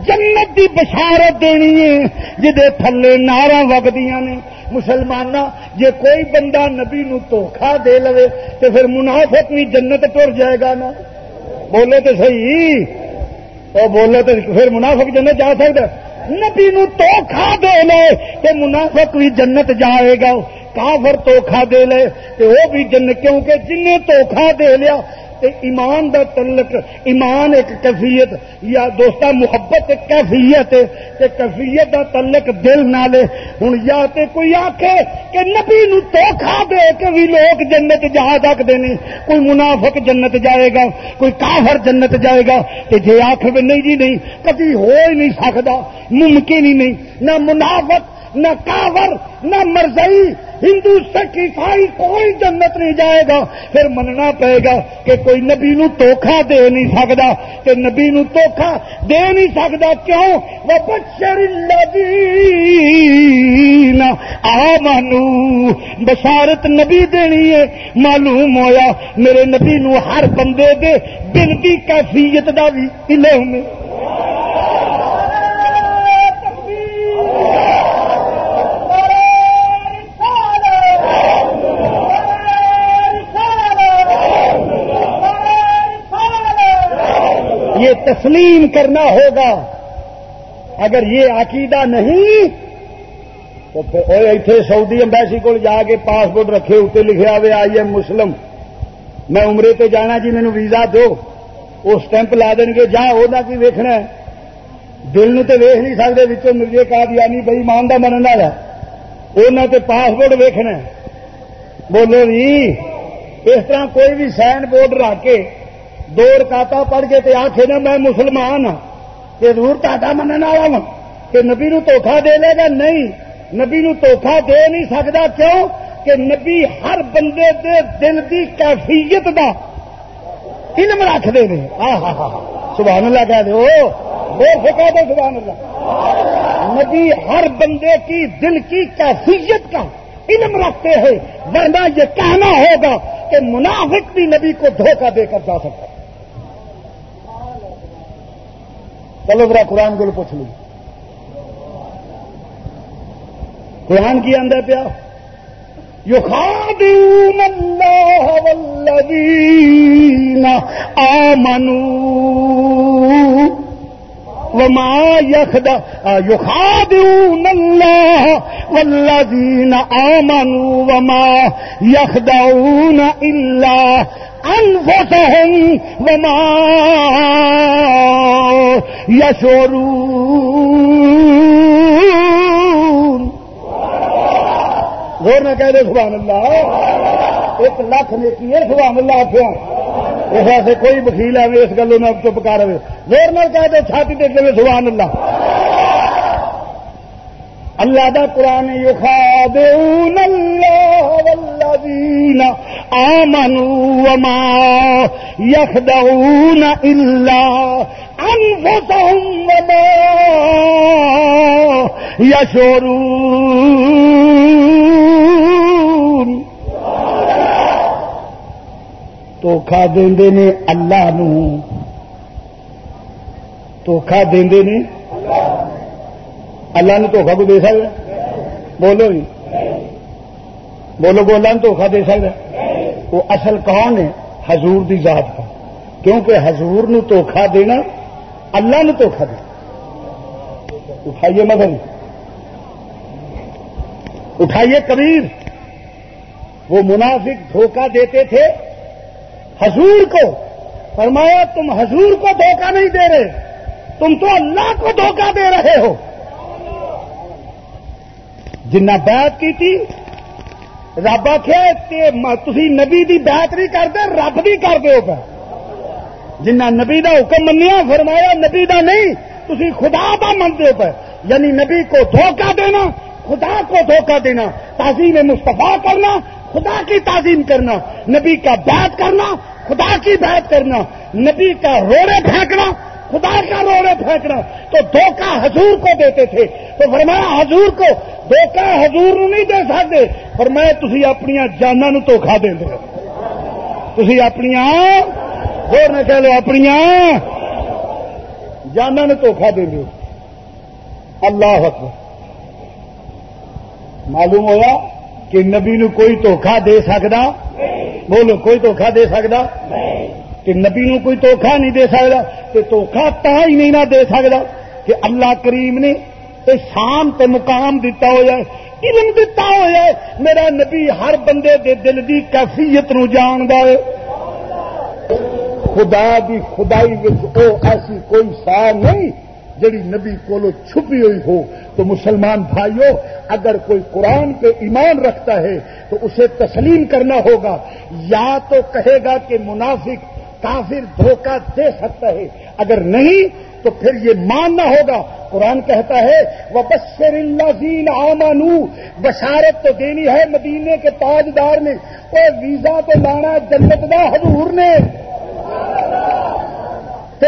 جنت دی بشارت دینی ہے جدے تھلے نارا وگدیاں نے۔ مسلمان جے کوئی بندہ نبی نو دھوکھا دے لو تو پھر منافق بھی جنت ٹر جائے گا نا؟ بولے تو صحیح۔ وہ بولے تو پھر منافق جنت جا سکتا نبی نو دھوکھا دے لے تو منافق بھی جنت جائے گا کافر دھوکھا دے لے تو وہ بھی جنت کیونکہ جن دھوکھا دے لیا ایمان دا تعلق، ایمان ایک کیفیت، یا دوستا محبت ایک کیفیت تے کیفیت دا تعلق دل نالے ہوں یا تے کوئی آکھے کہ نبی نو دھوکھا دے کے بھی لوگ جنت جا سکتے ہیں کوئی منافق جنت جائے گا، کوئی کافر جنت جائے گا۔ تے جے آخ نہیں جی نہیں، کبھی ہو ہی نہیں سکتا ممکن ہی نہیں۔ نہ منافق نہ کاور نہ مرزئی ہندو سکھ عیسائی کوئی جنت نہیں جائے گا۔ پھر مننا پے گا کہ کوئی نبی نو توکھا دے نہیں سکتا کہ نبی نو توکھا دے نہیں سکتا کیوں؟ وہ بچر آ مانو بشارت نبی دینی ہے۔ معلوم ہویا میرے نبی نو ہر بندے دے دل کی کیفیت دا بھی علم ہے۔ یہ تسلیم کرنا ہوگا۔ اگر یہ عقیدہ نہیں، تو پھر اتنے سعودی امبیسی کو جا کے پاسپورٹ رکھے اتنے لکھے آئے آئی ایم مسلم۔ میں عمرے تے جانا جی مینو ویزا دو۔ وہ اسٹمپ لا دیں گے، جا وہ کی ویکنا دل نو تو ویخ نہیں سکتے بچوں مرجے کا یعنی بھائی مان کا من والا وہ پاسپورٹ ویکنا بولو جی اس طرح کوئی بھی سائن بورڈ رکھ کے دو رکاتا پڑھ کے تے آخے نا میں مسلمان ہاں۔ ضرور تا من والا وا کہ نبی نو دھوکھا دے لے گا؟ نہیں۔ نبی نو دھوکھا دے نہیں سکتا کیوں؟ کہ نبی ہر بندے دے دل کی کیفیت دا علم رکھتے ہیں سبحان اللہ کہہ دو وہ سکا دو سبحان اللہ نبی ہر بندے کی دل کی کیفیت کا علم رکھتے ہیں۔ ورنہ یہ کہنا ہوگا کہ منافق بھی نبی کو دھوکہ دے کر جا سکتا ہے چلو ذرا قرآن کو پوچھ لوں قرآن کی اندر پیا یو خادون اللہ والذین آمنوا وما يخدع يخادعون الله والذين آمنوا وما يخدعون إلا انفسهم۔ وما يشعرون زور نہ کہہ دے سبحان اللہ۔ ایک لاکھ نے کی سبحان اللہ آپ اس واسطے کوئی وکیل آئے اس گلوں میں چپ کر رہے زور نہ کہہ دے چھاتی دے دے سبحان اللہ۔ اللہ دا قرآن یخادعون اللہ والذین آمنوا وما يخدعون إلا أنفسهم وما يشعرون. دھوکھا دے نے اللہ نو دھوکھا دے نے اللہ نے دھوکھا کو دے سکتا بولو جی بولو کو اللہ نے دھوکھا دے سکتا وہ اصل کون ہے حضور دی ذات کا کیونکہ حضور نو دھوکھا دینا اللہ نے دھوکھا دیا۔ اٹھائیے مدن اٹھائیے کبیر۔ وہ منافق دھوکہ دیتے تھے حضور کو۔ فرمایا، تم حضور کو دھوکہ نہیں دے رہے۔ تم تو اللہ کو دھوکہ دے رہے ہو۔ جنہ بیعت کی تھی، رب آخیا تھی نبی دی بیعت نہیں کرتے، رب بھی کرتے ہو جنہ نبی دا حکم منیا، فرمایا، نبی دا نہیں تھی خدا دا منتے ہو پہ یعنی نبی کو دھوکہ دینا، خدا کو دھوکہ دینا، تعظیم مصطفیٰ کرنا، خدا کی تعظیم کرنا، نبی کا بیعت کرنا، خدا کی بیعت کرنا، نبی کا روڑے پھینکنا، خدا کا روڑے پھینکنا۔ تو دھوکہ حضور کو دیتے تھے۔ تو فرمایا، حضور کو دھوکہ حضور نہیں دے سکتے۔ فرمایا تھی اپنی جانا دھوکھا دیں تھی اپنی اور نہ کہہ لو اپنی جانا نے دھوکھا دیں اللہ اکبر معلوم ہوا کہ نبی نو کوئی دھوکھا دے سکتا بولو کوئی دھوکھا دے سکتا کہ نبی نو کوئی دھوکھا نہیں دے سکتا کہ دھوکھا تا ہی نہیں نہ دے سکتا کہ اللہ کریم نے شان تے مقام دتا ہوا علم دتا ہوا میرا نبی ہر بندے دے دل دی کیفیت نو جان ہے خدا دی خدائی ایسی کوئی سا نہیں جڑی نبی کو چھپی ہوئی ہو۔ تو مسلمان بھائیوں اگر کوئی قرآن پہ ایمان رکھتا ہے تو اسے تسلیم کرنا ہوگا۔ یا تو کہے گا کہ منافق کافر دھوکہ دے سکتا ہے۔ اگر نہیں تو پھر یہ ماننا ہوگا۔ قرآن کہتا ہے وہ بشر اللہ زین آمانو بشارت تو دینی ہے مدینے کے تاجدار نے وہ ویزا تو لانا جنت دا حضور نے۔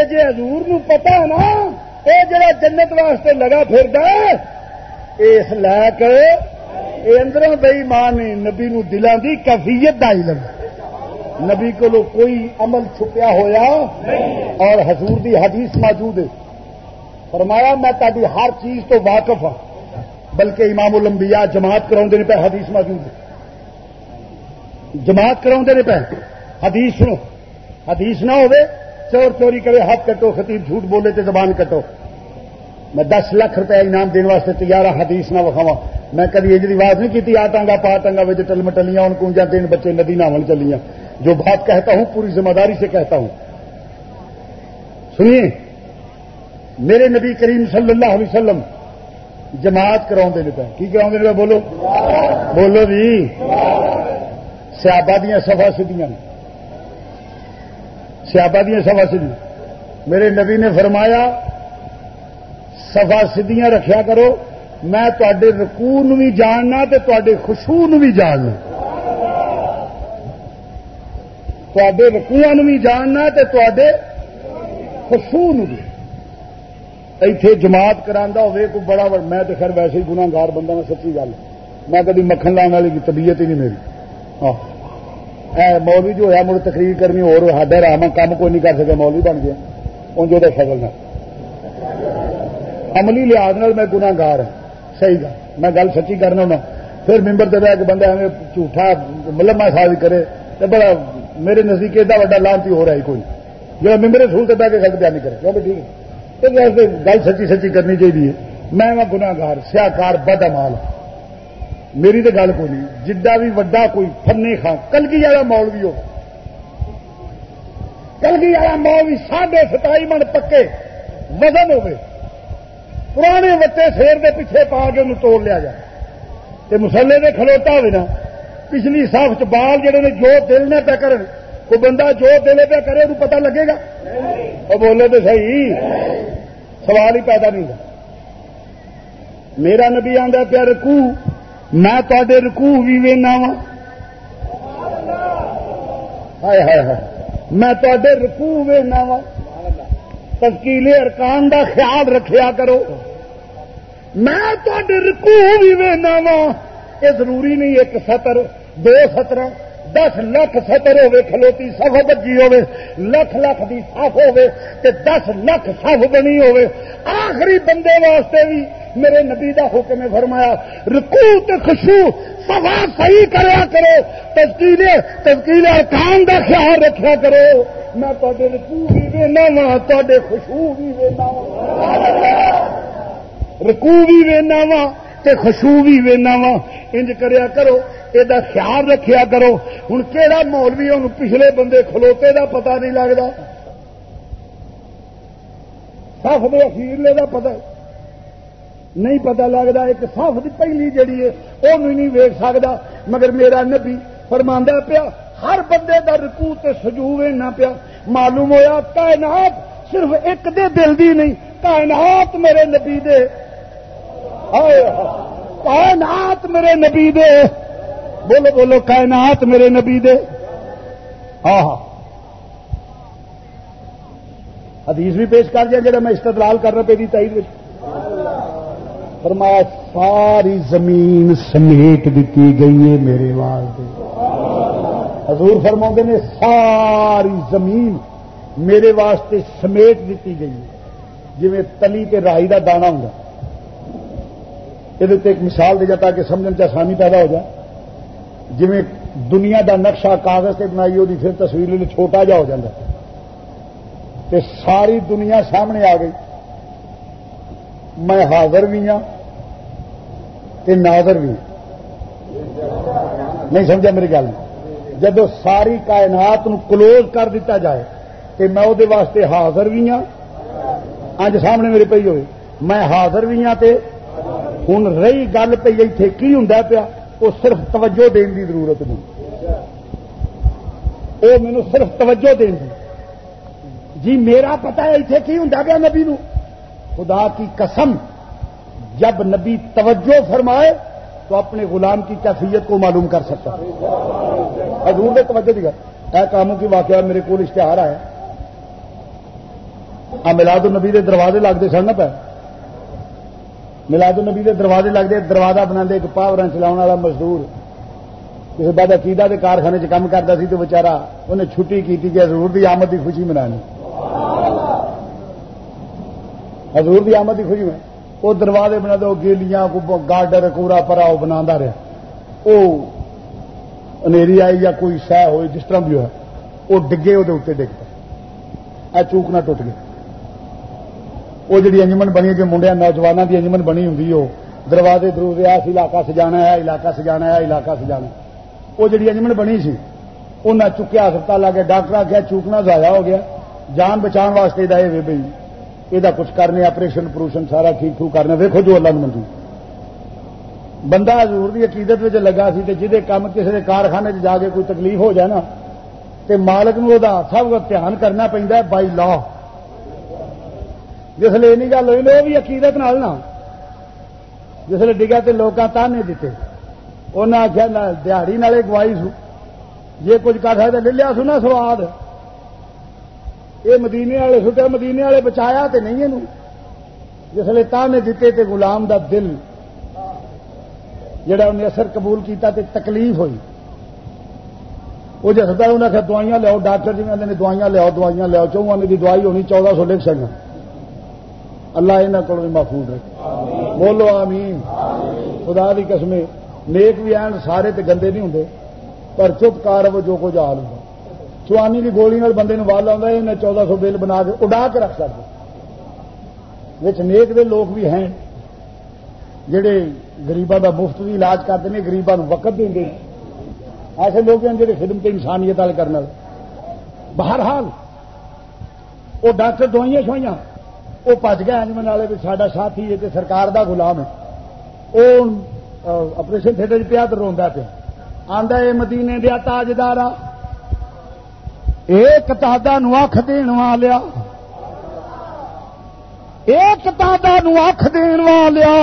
جی حضور نو پتا نا یہ جڑا جنت واسطے لگا پھر اس لائق یہ اندروں بئی ماں نے نبی نو دلان دی کیفیت کا علم نبی کو کوئی عمل چھپیا ہویا اور حضور دی حدیث موجود ہے۔ فرمایا، میں تاری ہر چیز تو واقف ہوں بلکہ امام الانبیاء جماعت کرا پہ حدیث موجود ہے۔ جماعت کرا پہ۔ حدیث سنو۔ حدیث نہ ہوئے، چور چوری کرے، ہاتھ کٹو، خطیب جھوٹ بولے تو زبان کٹو۔ میں دس لاکھ روپے انعام دینے واسطے تیار ہوں حدیث نہ وکھاوا میں کدی یہ جی نہیں کی آ ٹانگا پا ٹانگا ٹل مٹلیاں ان کنجا تین بچے ندی ناون چلیاں۔ جو بات کہتا ہوں، پوری ذمہ داری سے کہتا ہوں۔ سنیے، میرے نبی کریم صلی اللہ علیہ وسلم جماعت کرا پہ کی کرا بولو۔ بولو جی۔ سیابا دیا سفا سدیاں سیابا دیا سفا سدیاں میرے نبی نے فرمایا سفا سدیاں رکھیا کرو، میں تے رکو بھی جاننا تے خوشبو بھی جاننا۔ تے رکوا بھی جاننا تے خوشبو بھی ایتھے جماعت کرا ہوئے، کوئی بڑا میں تو خیر ویسے ہی گناگار بندہ، میں سچی گل۔ میں کدی مکھن لانے والی طبیعت ہی نہیں میری۔ ہاں مولوی جو ہوا مجھے تقریر کرنی اور ہڈا رام کام کوئی نہیں کر سکے مولوی بن گیا۔ ان جو شکل نہ۔ عملی لحاظ میں گناگار ہوں۔ صحیح گل۔ میں گل سچی کرنا ہونا۔ پھر ممبر دے کہ بندہ ہمیں جھوٹا ملما ساز کرے تو بڑا میرے نزدیک ایڈا وا لانتی ہو رہا ہے کوئی۔ جو ممبر سہولت بہ کے گل بیان نہیں کرے۔ چلو ٹھیک ہے۔ گل سچی سچی کرنی چاہیے۔ میں گناگار سیاکار بد امال میری تو گل کوئی نہیں، جڈا بھی وڈا کوئی فنے خان، کلگی والا مول بھی ہو۔ کلگی والا مول بھی ساڑھے ستائی من پکے وزن ہوے پرانے وٹے سیر دے پیچھے پا کے انہوں توڑ لیا جائے۔ تے مسلے دے کھلوتا ہوئے نا، پچھلی صاف چ بال جڑے نے جو دل نے پہ کرن، کوئی بندہ جو دل پہ کرے، انہوں پتہ لگے گا؟ وہ بولے تو صحیح۔ سوال ہی پیدا نہیں ہوتا۔ میرا نبی آدھا پیا رکو میں تے رکو بھی وینا وا۔ ہائے ہائے ہائے۔ میں تے رکو وینا وا۔ تسکیلے ارکان دا خیال رکھیا کرو۔ میں تے رکو بھی وینا وا۔ یہ ضروری نہیں ایک سطر، دو سطر، دس لاکھ سطر ہوے کھلوتی سف بجی ہوے لکھ لکھ دی صف ہوے تے دس لاکھ صف بنی ہوے آخری بندے واسطے بھی میرے نبی دا حکم فرمایا رکو تے خوشبو سفا صحیح کریا کرو تسکیلے تسکیلے ارکان دا خیال رکھا کرو۔ میں تے رکو بھی وینا وا تے خوشبو بھی وینا وا۔ رکو بھی وینا وا تے خوشبو بھی وینا وا۔ انج کریا کرو یہ خیال رکھیا کرو۔ ہوں کہڑا مولوی ان پچھلے بندے کھلوتے دا پتا نہیں لگتا سف دے اخیرلے کا پتا نہیں پتا لگتا ایک سف کی پہلی جڑی ہے وہ نہیں ویک سکتا مگر میرا نبی فرما پیا، ہر بندے کا رکو تے سجو نہ پیا۔ معلوم ہویا کائنات صرف ایک دے دل دی نہیں، کائنات میرے نبی دے۔ کائنات میرے نبی دے۔ بولو بولو، کائنات میرے نبی دے۔ ہاں ہاں۔ حدیث بھی پیش کر دیا جا میں استدلال کر رہا پہ تائید فرمایا، ساری زمین سمیٹ دیتی گئی ہے میرے واسطے حضور فرما نے، ساری زمین میرے واسطے سمیٹ دیتی گئی ہے۔ جی تلی کے رائی کا دانا ہوں یہ ایک مثال دے جاتا کہ سمجھنے سے آسانی پیدا ہو جائے۔ جی دنیا دا نقشہ کاغذ سے بنائی وہ پھر تصویر چھوٹا جا ہو جاتا تے ساری دنیا سامنے آ گئی۔ میں حاضر بھی ہاں ناظر بھی ہاں۔ نہیں سمجھا میری گل؟ جب ساری کائنات نو کلوز کر دیتا جائے کہ میں وہ واسطے حاضر بھی ہاں۔ اج سامنے میرے پی ہوئے۔ میں حاضر بھی ہاں ہوں رہی گل پی اتنے کی ہوں پیا؟ وہ صرف توجہ دین کی ضرورت نہیں وہ مینو صرف توجہ دین دی۔ جی میرا پتا ہے اتنے کی ہوں پیا نبی نو خدا کی قسم جب نبی توجہ فرمائے تو اپنے غلام کی کیفیت کو معلوم کر سکتا حضور نے توجہ دی۔ اے کاموں کی واقعہ میرے کو اشتہار آیا۔ ملاد النبی دے دروازے لگتے سن پہ۔ ملاد النبی دے دروازے لگتے، دروازہ بنا ایک پاور چلاؤ والا مزدور۔ کسی بعد عقیدہ کے کارخانے چ کام کرتا سی تو بچارا انہیں چھٹی کی کہ حضور دی آمد کی خوشی منانی۔ حضور دی آمد کی خوشی میں وہ دروازے بنا دو گیلیاں گارڈر کورا پرا، وہ بنا رہا۔ وہ انیری آئی یا کوئی سہ ہوئی، جس طرح بھی ہوا وہ ڈگے وہ ڈگ پہ چوکنا ٹوٹ گیا وہ جی انجمن بنی جو منڈیا نوجوانوں کی انجمن بنی ہوں وہ دروازے دروازے ایس علاقہ سجانا ہے، علاقہ سجانا ہے، علاقہ سجانا وہ جی انجمن بنی سی انہیں چکیا ہسپتال آ کے ڈاکٹر آ گیا چوکنا ضائع ہو گیا، جان بچا واسطے دے بھائی یہ کچھ کرنے آپریشن پروشن سارا ٹھیک ٹھوک کرنے ویکو جو اللہ منظور بندہ حضور کی عقیدت لگا سی جہے کام کسی کے کارخانے جا کے کوئی تکلیف ہو جائے نا تو مالک نو سب دھیان کرنا پہنتا ہے بائی لا جسے یہ گل ہوئی وہ بھی عقیدت نال نا جسے ڈگا تو لوگ تانے دیتے انہیں آخیا دیہڑی نالے گوائی سو جی کچھ کر سکتے لے لیا سو نا سواد یہ مدینے والے سٹے مدینے والے بچایا تو نہیں یہ جسے تانے دیتے تے غلام دا دل جڑا انہیں اثر قبول کیتا تے تکلیف ہوئی وہ جس طرح انہیں آخر دوائیاں لیاؤ ڈاکٹر جی آدھے دوائیاں لیاؤ دوائیاں لیاؤ چون کی دوائی ہونی چودہ سو لکھ سکنا اللہ یہاں کو بھی محفوظ رکھے بولو آمین خدا کی قسمیں نیک بھی آن سارے تے گندے نہیں ہوں پر چپ کار وہ جو کچھ حال ہوں چوانی کی گولی بندے وال آتا انہیں چودہ سو بل بنا کے اڈا کے رکھ سکتے نیک دے لوگ بھی ہیں۔ جہے گریباں کا مفت بھی علاج کرتے ہیں گریبان وقت دیں ایسے لوگ ہیں جہے خدمت انسانیت والے۔ کرنے بہرحال وہ ڈاکٹر دوائیاں شوائیاں وہ پچ گیا انجمن جی والے بھی ساڈا ساتھی ہے سرکار دا غلام ہے۔ وہ آپریشن تھیٹر پیا تو روا پیا۔ آدھا یہ مدینے دیا تاجدار ایک تادا نو اکھ دین والیا ایک تادا نو اکھ دین والیا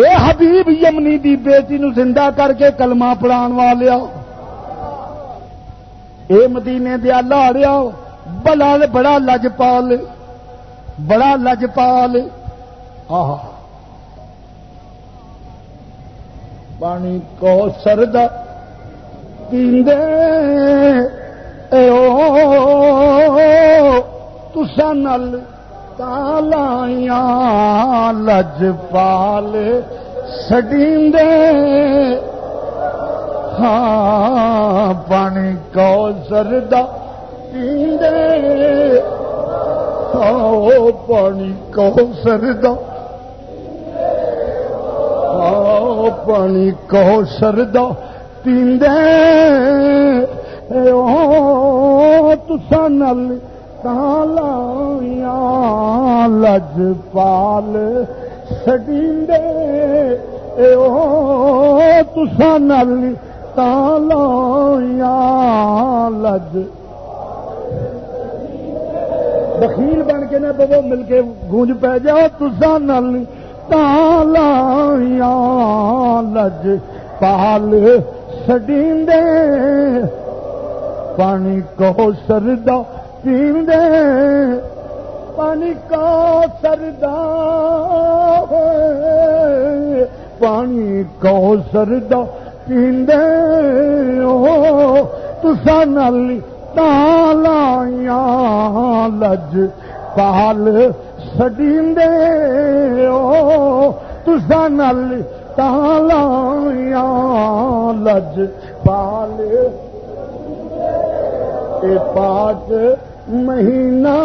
اے حبیب یمنی دی بیٹی نو زندہ کر کے کلمہ پڑھان والیا اے مدینے دیا لاڑیا بلا بڑا لجپال بڑا لجپال آہ پانی کو سرد پیندے۔ تسا نل تالائیا لج پال سڈی ہاں پانی کو سردا پیندے ہاں پانی کو سردا ہاں پانی کو سردا پیندے تسا نل تالا لج پال سڈیندے تسا نل تالا لج بخیل بن کے نہ بو مل کے گونج پی جاؤ تسا نل تالا لج پال سڈیندے پانی کو سردا پیندے۔ پانی کو سردا پانی کو سردا پیندے۔ تسا نل تالا لج پال سڈیندے تسا نل تالا لج پال پاک مہینہ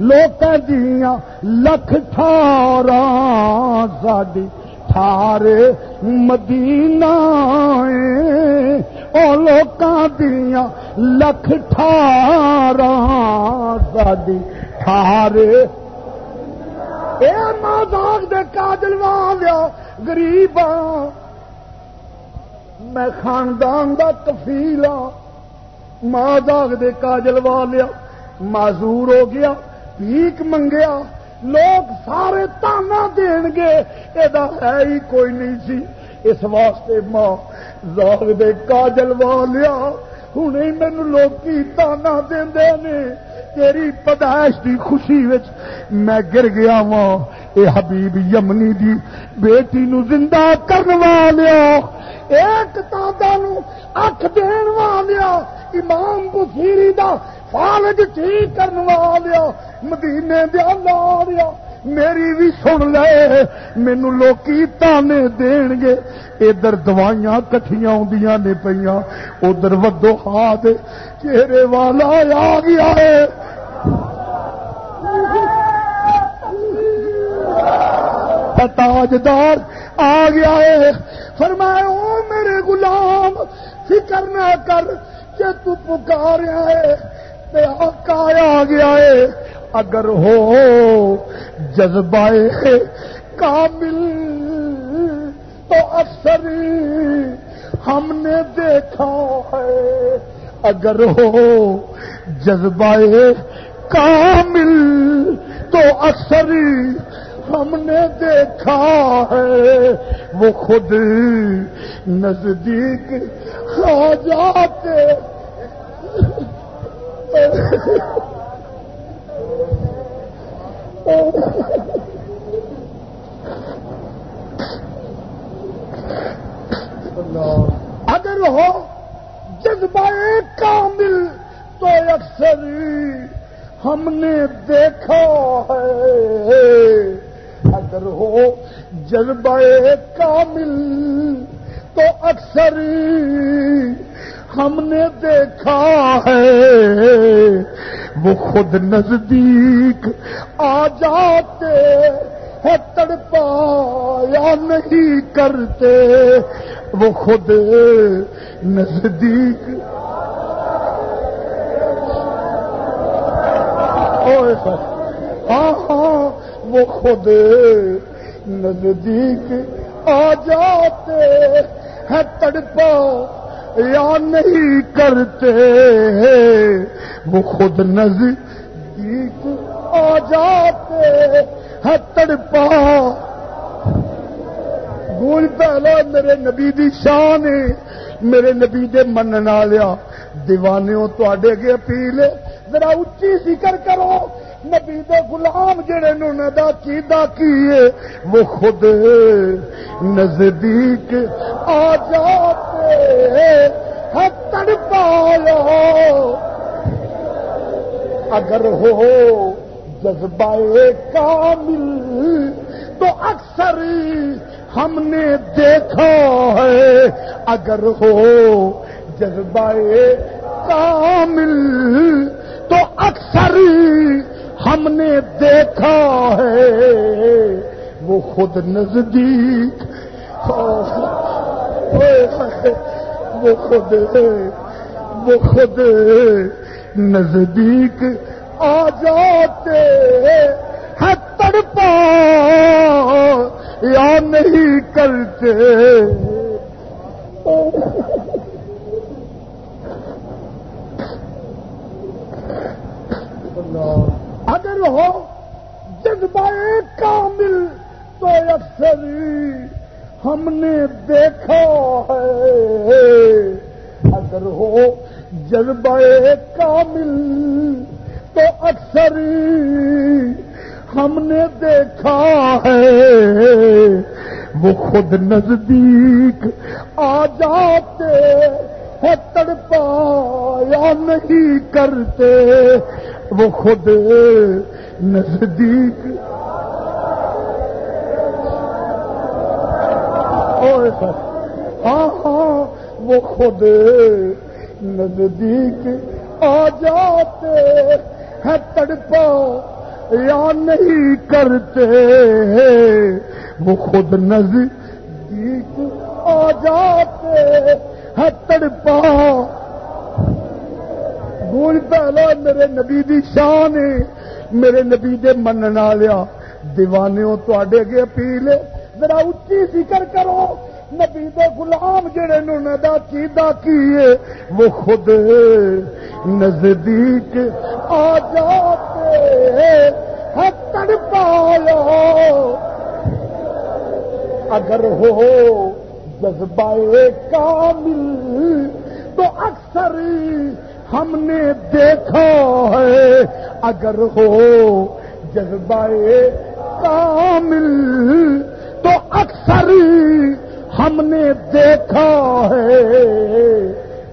لوک دیا لکھ ٹھارا ساڈی ٹھارے مدینہ او لوکاں دیا لکھ ٹھارا ساڈی ٹھارے اے ماں داغ دے کاجل لیا غریب میں خاندان دا کفیل ہاں ماں داغ دے کاجل والیا، معذور ہو گیا، بھیک منگیا۔ لوگ سارے تانا دین گے یہ ہے ہی کوئی نہیں سی۔ اس واسطے ماں داغ دے کاجل والیا ہوں مینو لوگ تانا دے نے۔ تیری پیدائش دی خوشی وچ میں گر گیا وا اے حبیب یمنی دی بیٹی نو زندہ کرن والیا ایک تادا نو اکھ دین والیا امام بخیری دا فالج ٹھیک کرن والیا مدینے دیا لالیا میری بھی سن لے، مینو لوکی تانے دین گے ادھر دوائیاں کٹیاں آدیاں نے پہ ادھر ودو ہاتھ، چہرے والا آ گیا ہے۔ تاجدار آ گیا ہے۔ فرمایا، او میرے غلام، فکر نہ کر کہ تو پکاریا ہے آقا آ گیا ہے۔ اگر ہو جذبہ کامل، تو اکثر ہم نے دیکھا ہے۔ اگر ہو جذبہ کامل، تو اکثر ہم نے دیکھا ہے۔ وہ خود نزدیک آ جاتے۔ <laughs> اگر ہو جذبہ کامل تو اکثر ہم نے دیکھا ہے۔ اگر ہو جذبہ کامل تو اکثر ہم نے دیکھا ہے۔ وہ خود نزدیک آ جاتے ہے تڑپا یا نہیں کرتے۔ وہ خود نزدیک۔ ہاں ہاں وہ خود نزدیک آ جاتے ہیں، تڑپا یا نہیں کرتے وہ خود نزدیک آ جاتے ہیں تڑپا۔ گول پہلا میرے نبی دی شان میرے نبی دے من لیا دیوانے تے اگے اپیل ذرا اچھی ذکر کرو۔ نبی دے غلام جڑے ندا چیدہ کیے وہ خود نزدیک آ جاتے ہیں۔ تڑپایا اگر ہو جذبہ کامل، تو اکثر ہم نے دیکھا ہے۔ اگر ہو جذبہ کامل اکثر ہم نے دیکھا ہے، وہ خود نزدیک وہ خود وہ خود نزدیک آ جاتے ہیں تڑپا یا نہیں کرتے۔ اگر ہو جذبہ کامل، تو اکثر ہم نے دیکھا ہے۔ اگر ہو جذبہ کامل، تو اکثر ہم نے دیکھا ہے۔ وہ خود نزدیک آ جاتے ہیں، تڑپا یا نہیں کرتے۔ وہ خود نزدیک۔ ہاں ہاں وہ خود نزدیک آ جاتے ہیں، تڑپا یا نہیں کرتے وہ خود نزدیک آ جاتے ہیں، تڑپا بول پہلا میرے نبی دی شان میرے نبی دے من لیا دیوانے تے اگے اپیل ذرا اچھی ذکر کرو، نبی دے غلام جڑے ندا چیدہ کیے وہ خود نزدیک آ جاتے ہیں۔ پایا۔ اگر ہو جذبہ کامل، تو اکثر ہم نے دیکھا ہے، اگر ہو جذبہ کامل، تو اکثر ہم نے دیکھا ہے۔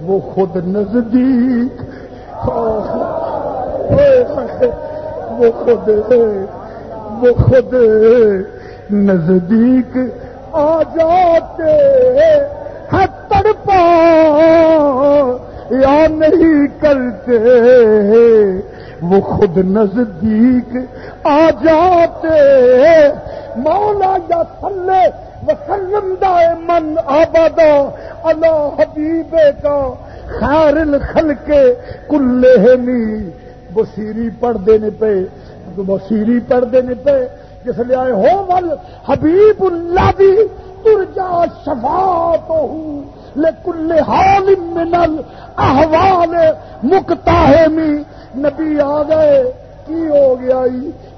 وہ خود نزدیک وہ خود وہ خود نزدیک آ جاتے ہیں تڑپا یا نہیں کرتے وہ خود نزدیک آ جاتے مولا یا تھلے وسلم دائے من آبادا اللہ حبیب کا خیر الخل کے کلے بسیری پڑھ دینے پہ بسیری پڑھ دینے پہ، جس لیے آئے ہو ول حبیب اللہ بھی ترجا شفا تو ہوں لیکن حال منل احوال مکتا ہے می۔ نبی آ گئے، کی ہو گیا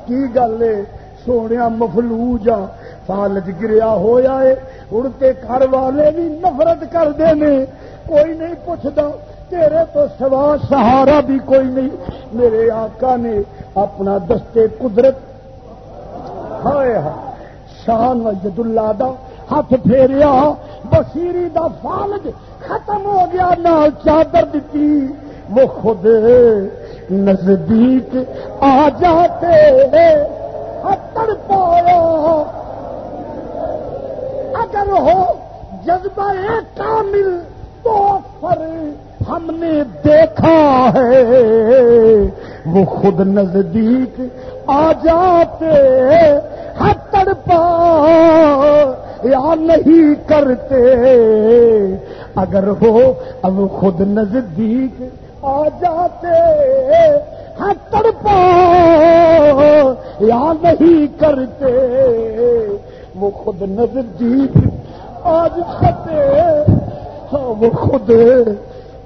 کی گل ہے؟ سونے مفلوجا فالج گریا ہوا ہے۔ اڑتے گھر والے بھی نفرت کرتے ہیں کوئی نہیں پوچھتا تیرے تو سوا سہارا بھی کوئی نہیں۔ میرے آقا نے اپنا دستے قدرت۔ ہائے شان جد اللہ دا ہاتھ پھیریا۔ بسیری دا فالج ختم ہو گیا، نال چادر دیتی۔ وہ خود نزدیک آ جاتے ہتر پایا۔ اگر ہو جذبہ کامل، تو پر ہم نے دیکھا ہے۔ وہ خود نزدیک آ جاتے ہتر پا یا نہیں کرتے۔ اگر ہو اب خود نزدیک آ جاتے ہتر پا یا نہیں کرتے۔ وہ خود نزدیک آج خطے ہاں وہ خود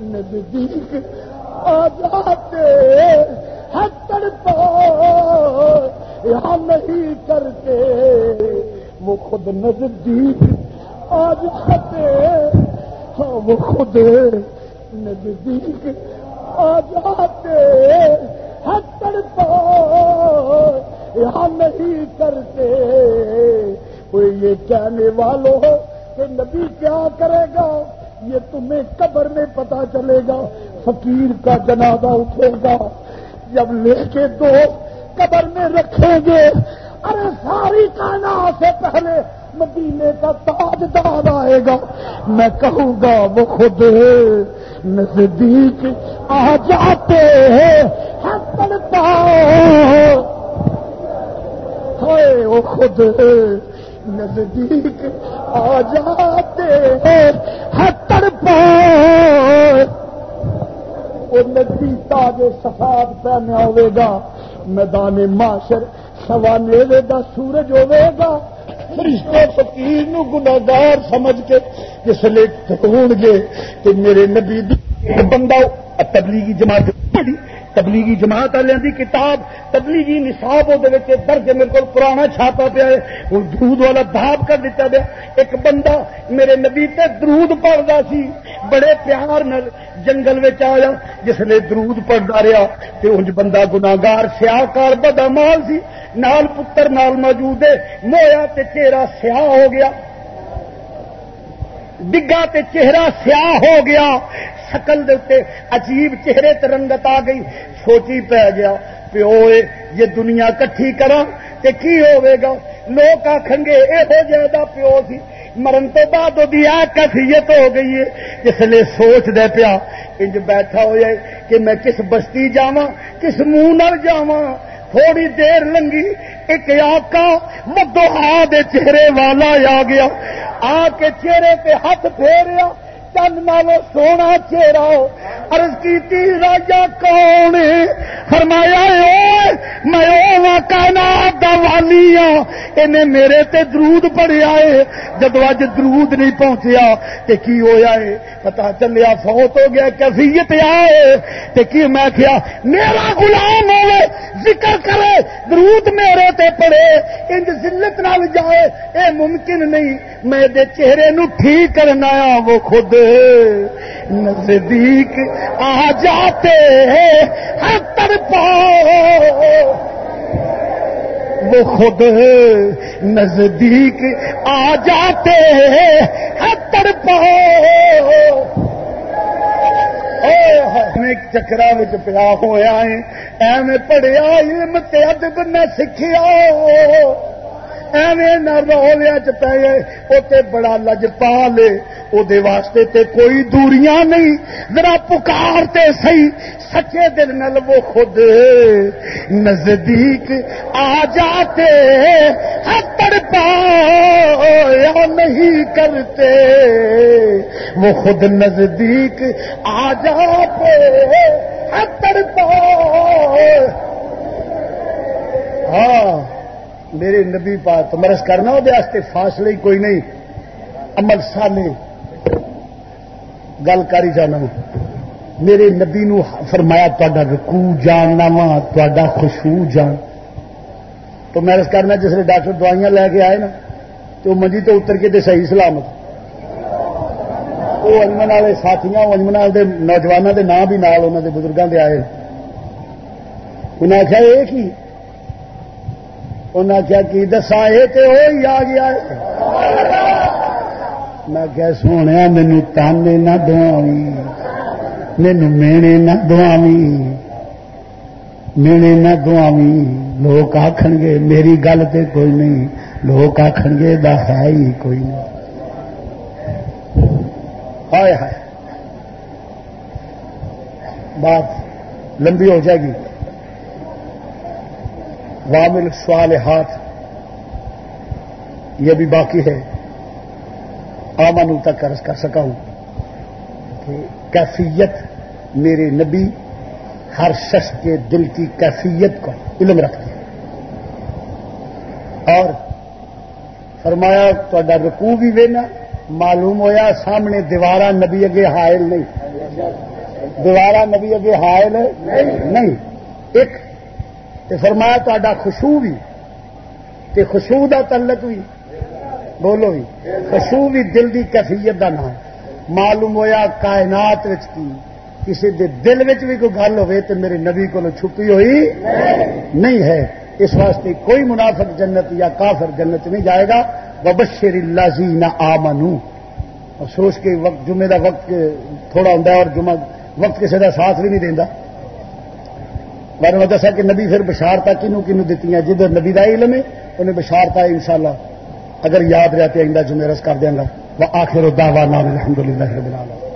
نزدیک آ جاتے۔ ہیں تڑپا یا نہیں کرتے۔ وہ خود نزدیک آج خطے ہاں وہ خود نزدیک آ جاتے ہیں تڑپا یا نہیں کرتے۔ کوئی یہ کہنے والوں کہ نبی کیا کرے گا، یہ تمہیں قبر میں پتا چلے گا، فقیر کا جنازہ اٹھے گا۔ جب لے کے دو قبر میں رکھیں گے ارے ساری کانا سے پہلے مدینے کا تاج دار آئے گا۔ میں کہوں گا وہ خود نزدیک آ جاتے ہیں۔ پڑتا ہے وہ خود نزدیک آ جاتے ہیں۔ ہتر پا وہ ندی تاج سفاد پہنیا ہوے گا۔ میدان معاشر سوانے دا سورج ہوے گا۔ فرشتے فقیر نو گناگار سمجھ کے جس لے گے کہ میرے نبی بندہ تبلیغی جماعت تبلیغی جماعت والوں کی کتاب، تبلیغی نصاب درج میرے کو پرانا چھاپا پیا ہے۔ وہ درود والا دھاب کر دیتا گیا ایک بندہ میرے نبی تے درود پڑھتا سی، بڑے پیار نل جنگل آیا، جس نے درود پڑھتا رہا تو انج بندہ گناگار سیاہ کار بڑا مال سی۔ نال پتر نال موجود ہے، مویا تے چہرہ سیاہ ہو گیا۔ ڈگا تے چہرہ سیاہ ہو گیا شکل دے عجیب چہرے تے رنگت آ گئی سوچی پی گیا پیو یہ دنیا کٹھی کرا تے کی ہوے گا لوگ آخن گے یہ جائے پیو سی مرن تو بعد وہ کفیت ہو گئی ہے جس لیے سوچ دے پیا انج بیٹھا ہو جائے کہ میں کس بستی جا کس منہ نل جا تھوڑی دیر لنگی ایک آکا مدو دے چہرے والا آ گیا آ کے چہرے پہ ہاتھ پھیریا چند نالو سونا چہرہ ارض کی راجا کون فرمایا میں کائنات دا والی ہاں انہیں میرے تے درود پڑیا ہے جب اج درود نہیں پہنچیا تے کی ہویا ہے پتا چلیا فوت ہو گیا کیفیت آئے تے کی میں کیا میرا غلام ہوئے ذکر کرے درود میرے تے پڑے انج ذلت نال جائے اے ممکن نہیں میں دے چہرے نو ٹھیک کرنا وہ خود نزدیک آ جاتے ہیں ہر طرفا وہ خود نزدیک آ جاتے ہیں ہر طرفا چکرا پیا ہوا ہے۔ ایویں پڑھیا، علم تے ادب میں سیکھیا۔ ایویں نہ رویا چ پی گئے وہ بڑا لج پا لے وہ واسطے تے کوئی دوریاں نہیں۔ ذرا پکارتے سی سچے دل نل وہ خود نزدیک آ جاتے۔ تڑپا یا نہیں کرتے۔ وہ خود نزدیک آ جاتے۔ تڑپا ہاں۔ میرے نبی پاک تو مرض کرنا وہ فاصلے کوئی نہیں۔ عمل سالے گل کری جانا میرے نبی نو فرمایا تا رکو جاننا وا تا خوشبو جان۔ تو میں کرنا جس نے ڈاکٹر دوائیاں لے کے آئے نا، تو منجی تو اتر کے صحیح سلامت۔ وہ انجمن والے ساتھیاں انجمن والے نوجوانوں کے نام بھی نال انہوں کے بزرگوں کے آئے۔ انہیں آخیا یہ کی؟ انہیں کیا کی دسا یہ تو ہی آ گیا میں کیا سونے مینو تانے نہ دعوی مینو مینے نہ دعوی مینے نہ دعوی لوگ آخ گے میری گل تے کوئی نہیں، لوگ آخ گے دا ہے ہی کوئی نہیں۔ ہائے ہائے۔ بات لمبی ہو جائے گی۔ وامل سوال ہاتھ یہ بھی باقی ہے۔ آمن تک عرض کر سکا ہوں۔ کہ کیفیت میرے نبی ہر شخص کے دل کی کیفیت کو علم رکھتے ہیں اور فرمایا تو رکو بھی وینا معلوم ہویا سامنے دیوارا نبی اگے حائل نہیں۔ دیوارا نبی اگے حائل نہیں۔ ایک تے فرمایا تا خوشبو بھی تے خوشبو دا تعلق بھی بولو بھی خوشبو بھی دل دی کیفیت دا نام۔ معلوم ہویا کائنات کی، کسی دے دل وچ بھی کوئی گل ہوئے تو میرے نبی کو چھپی ہوئی نہیں ہے۔ اس واسطے کوئی منافق جنت یا کافر جنت نہیں جائے گا۔ وبشر اللہ جی نہ آمنو افسوس کے وقت جمعے دا وقت تھوڑا ہوں اور جمعہ وقت کسی کا ساتھ بھی نہیں دینا میں نے دسا کہ نبی پھر بشارتا کنو کنو دیتی ہیں؟ جدھر نبی کا علم ہے، انہیں بشارتا ہے اللہ اگر یاد رہتے آئندہ جمعرس کر دیا گا وہ آخر دعوانا الحمد للہ رب العالمین۔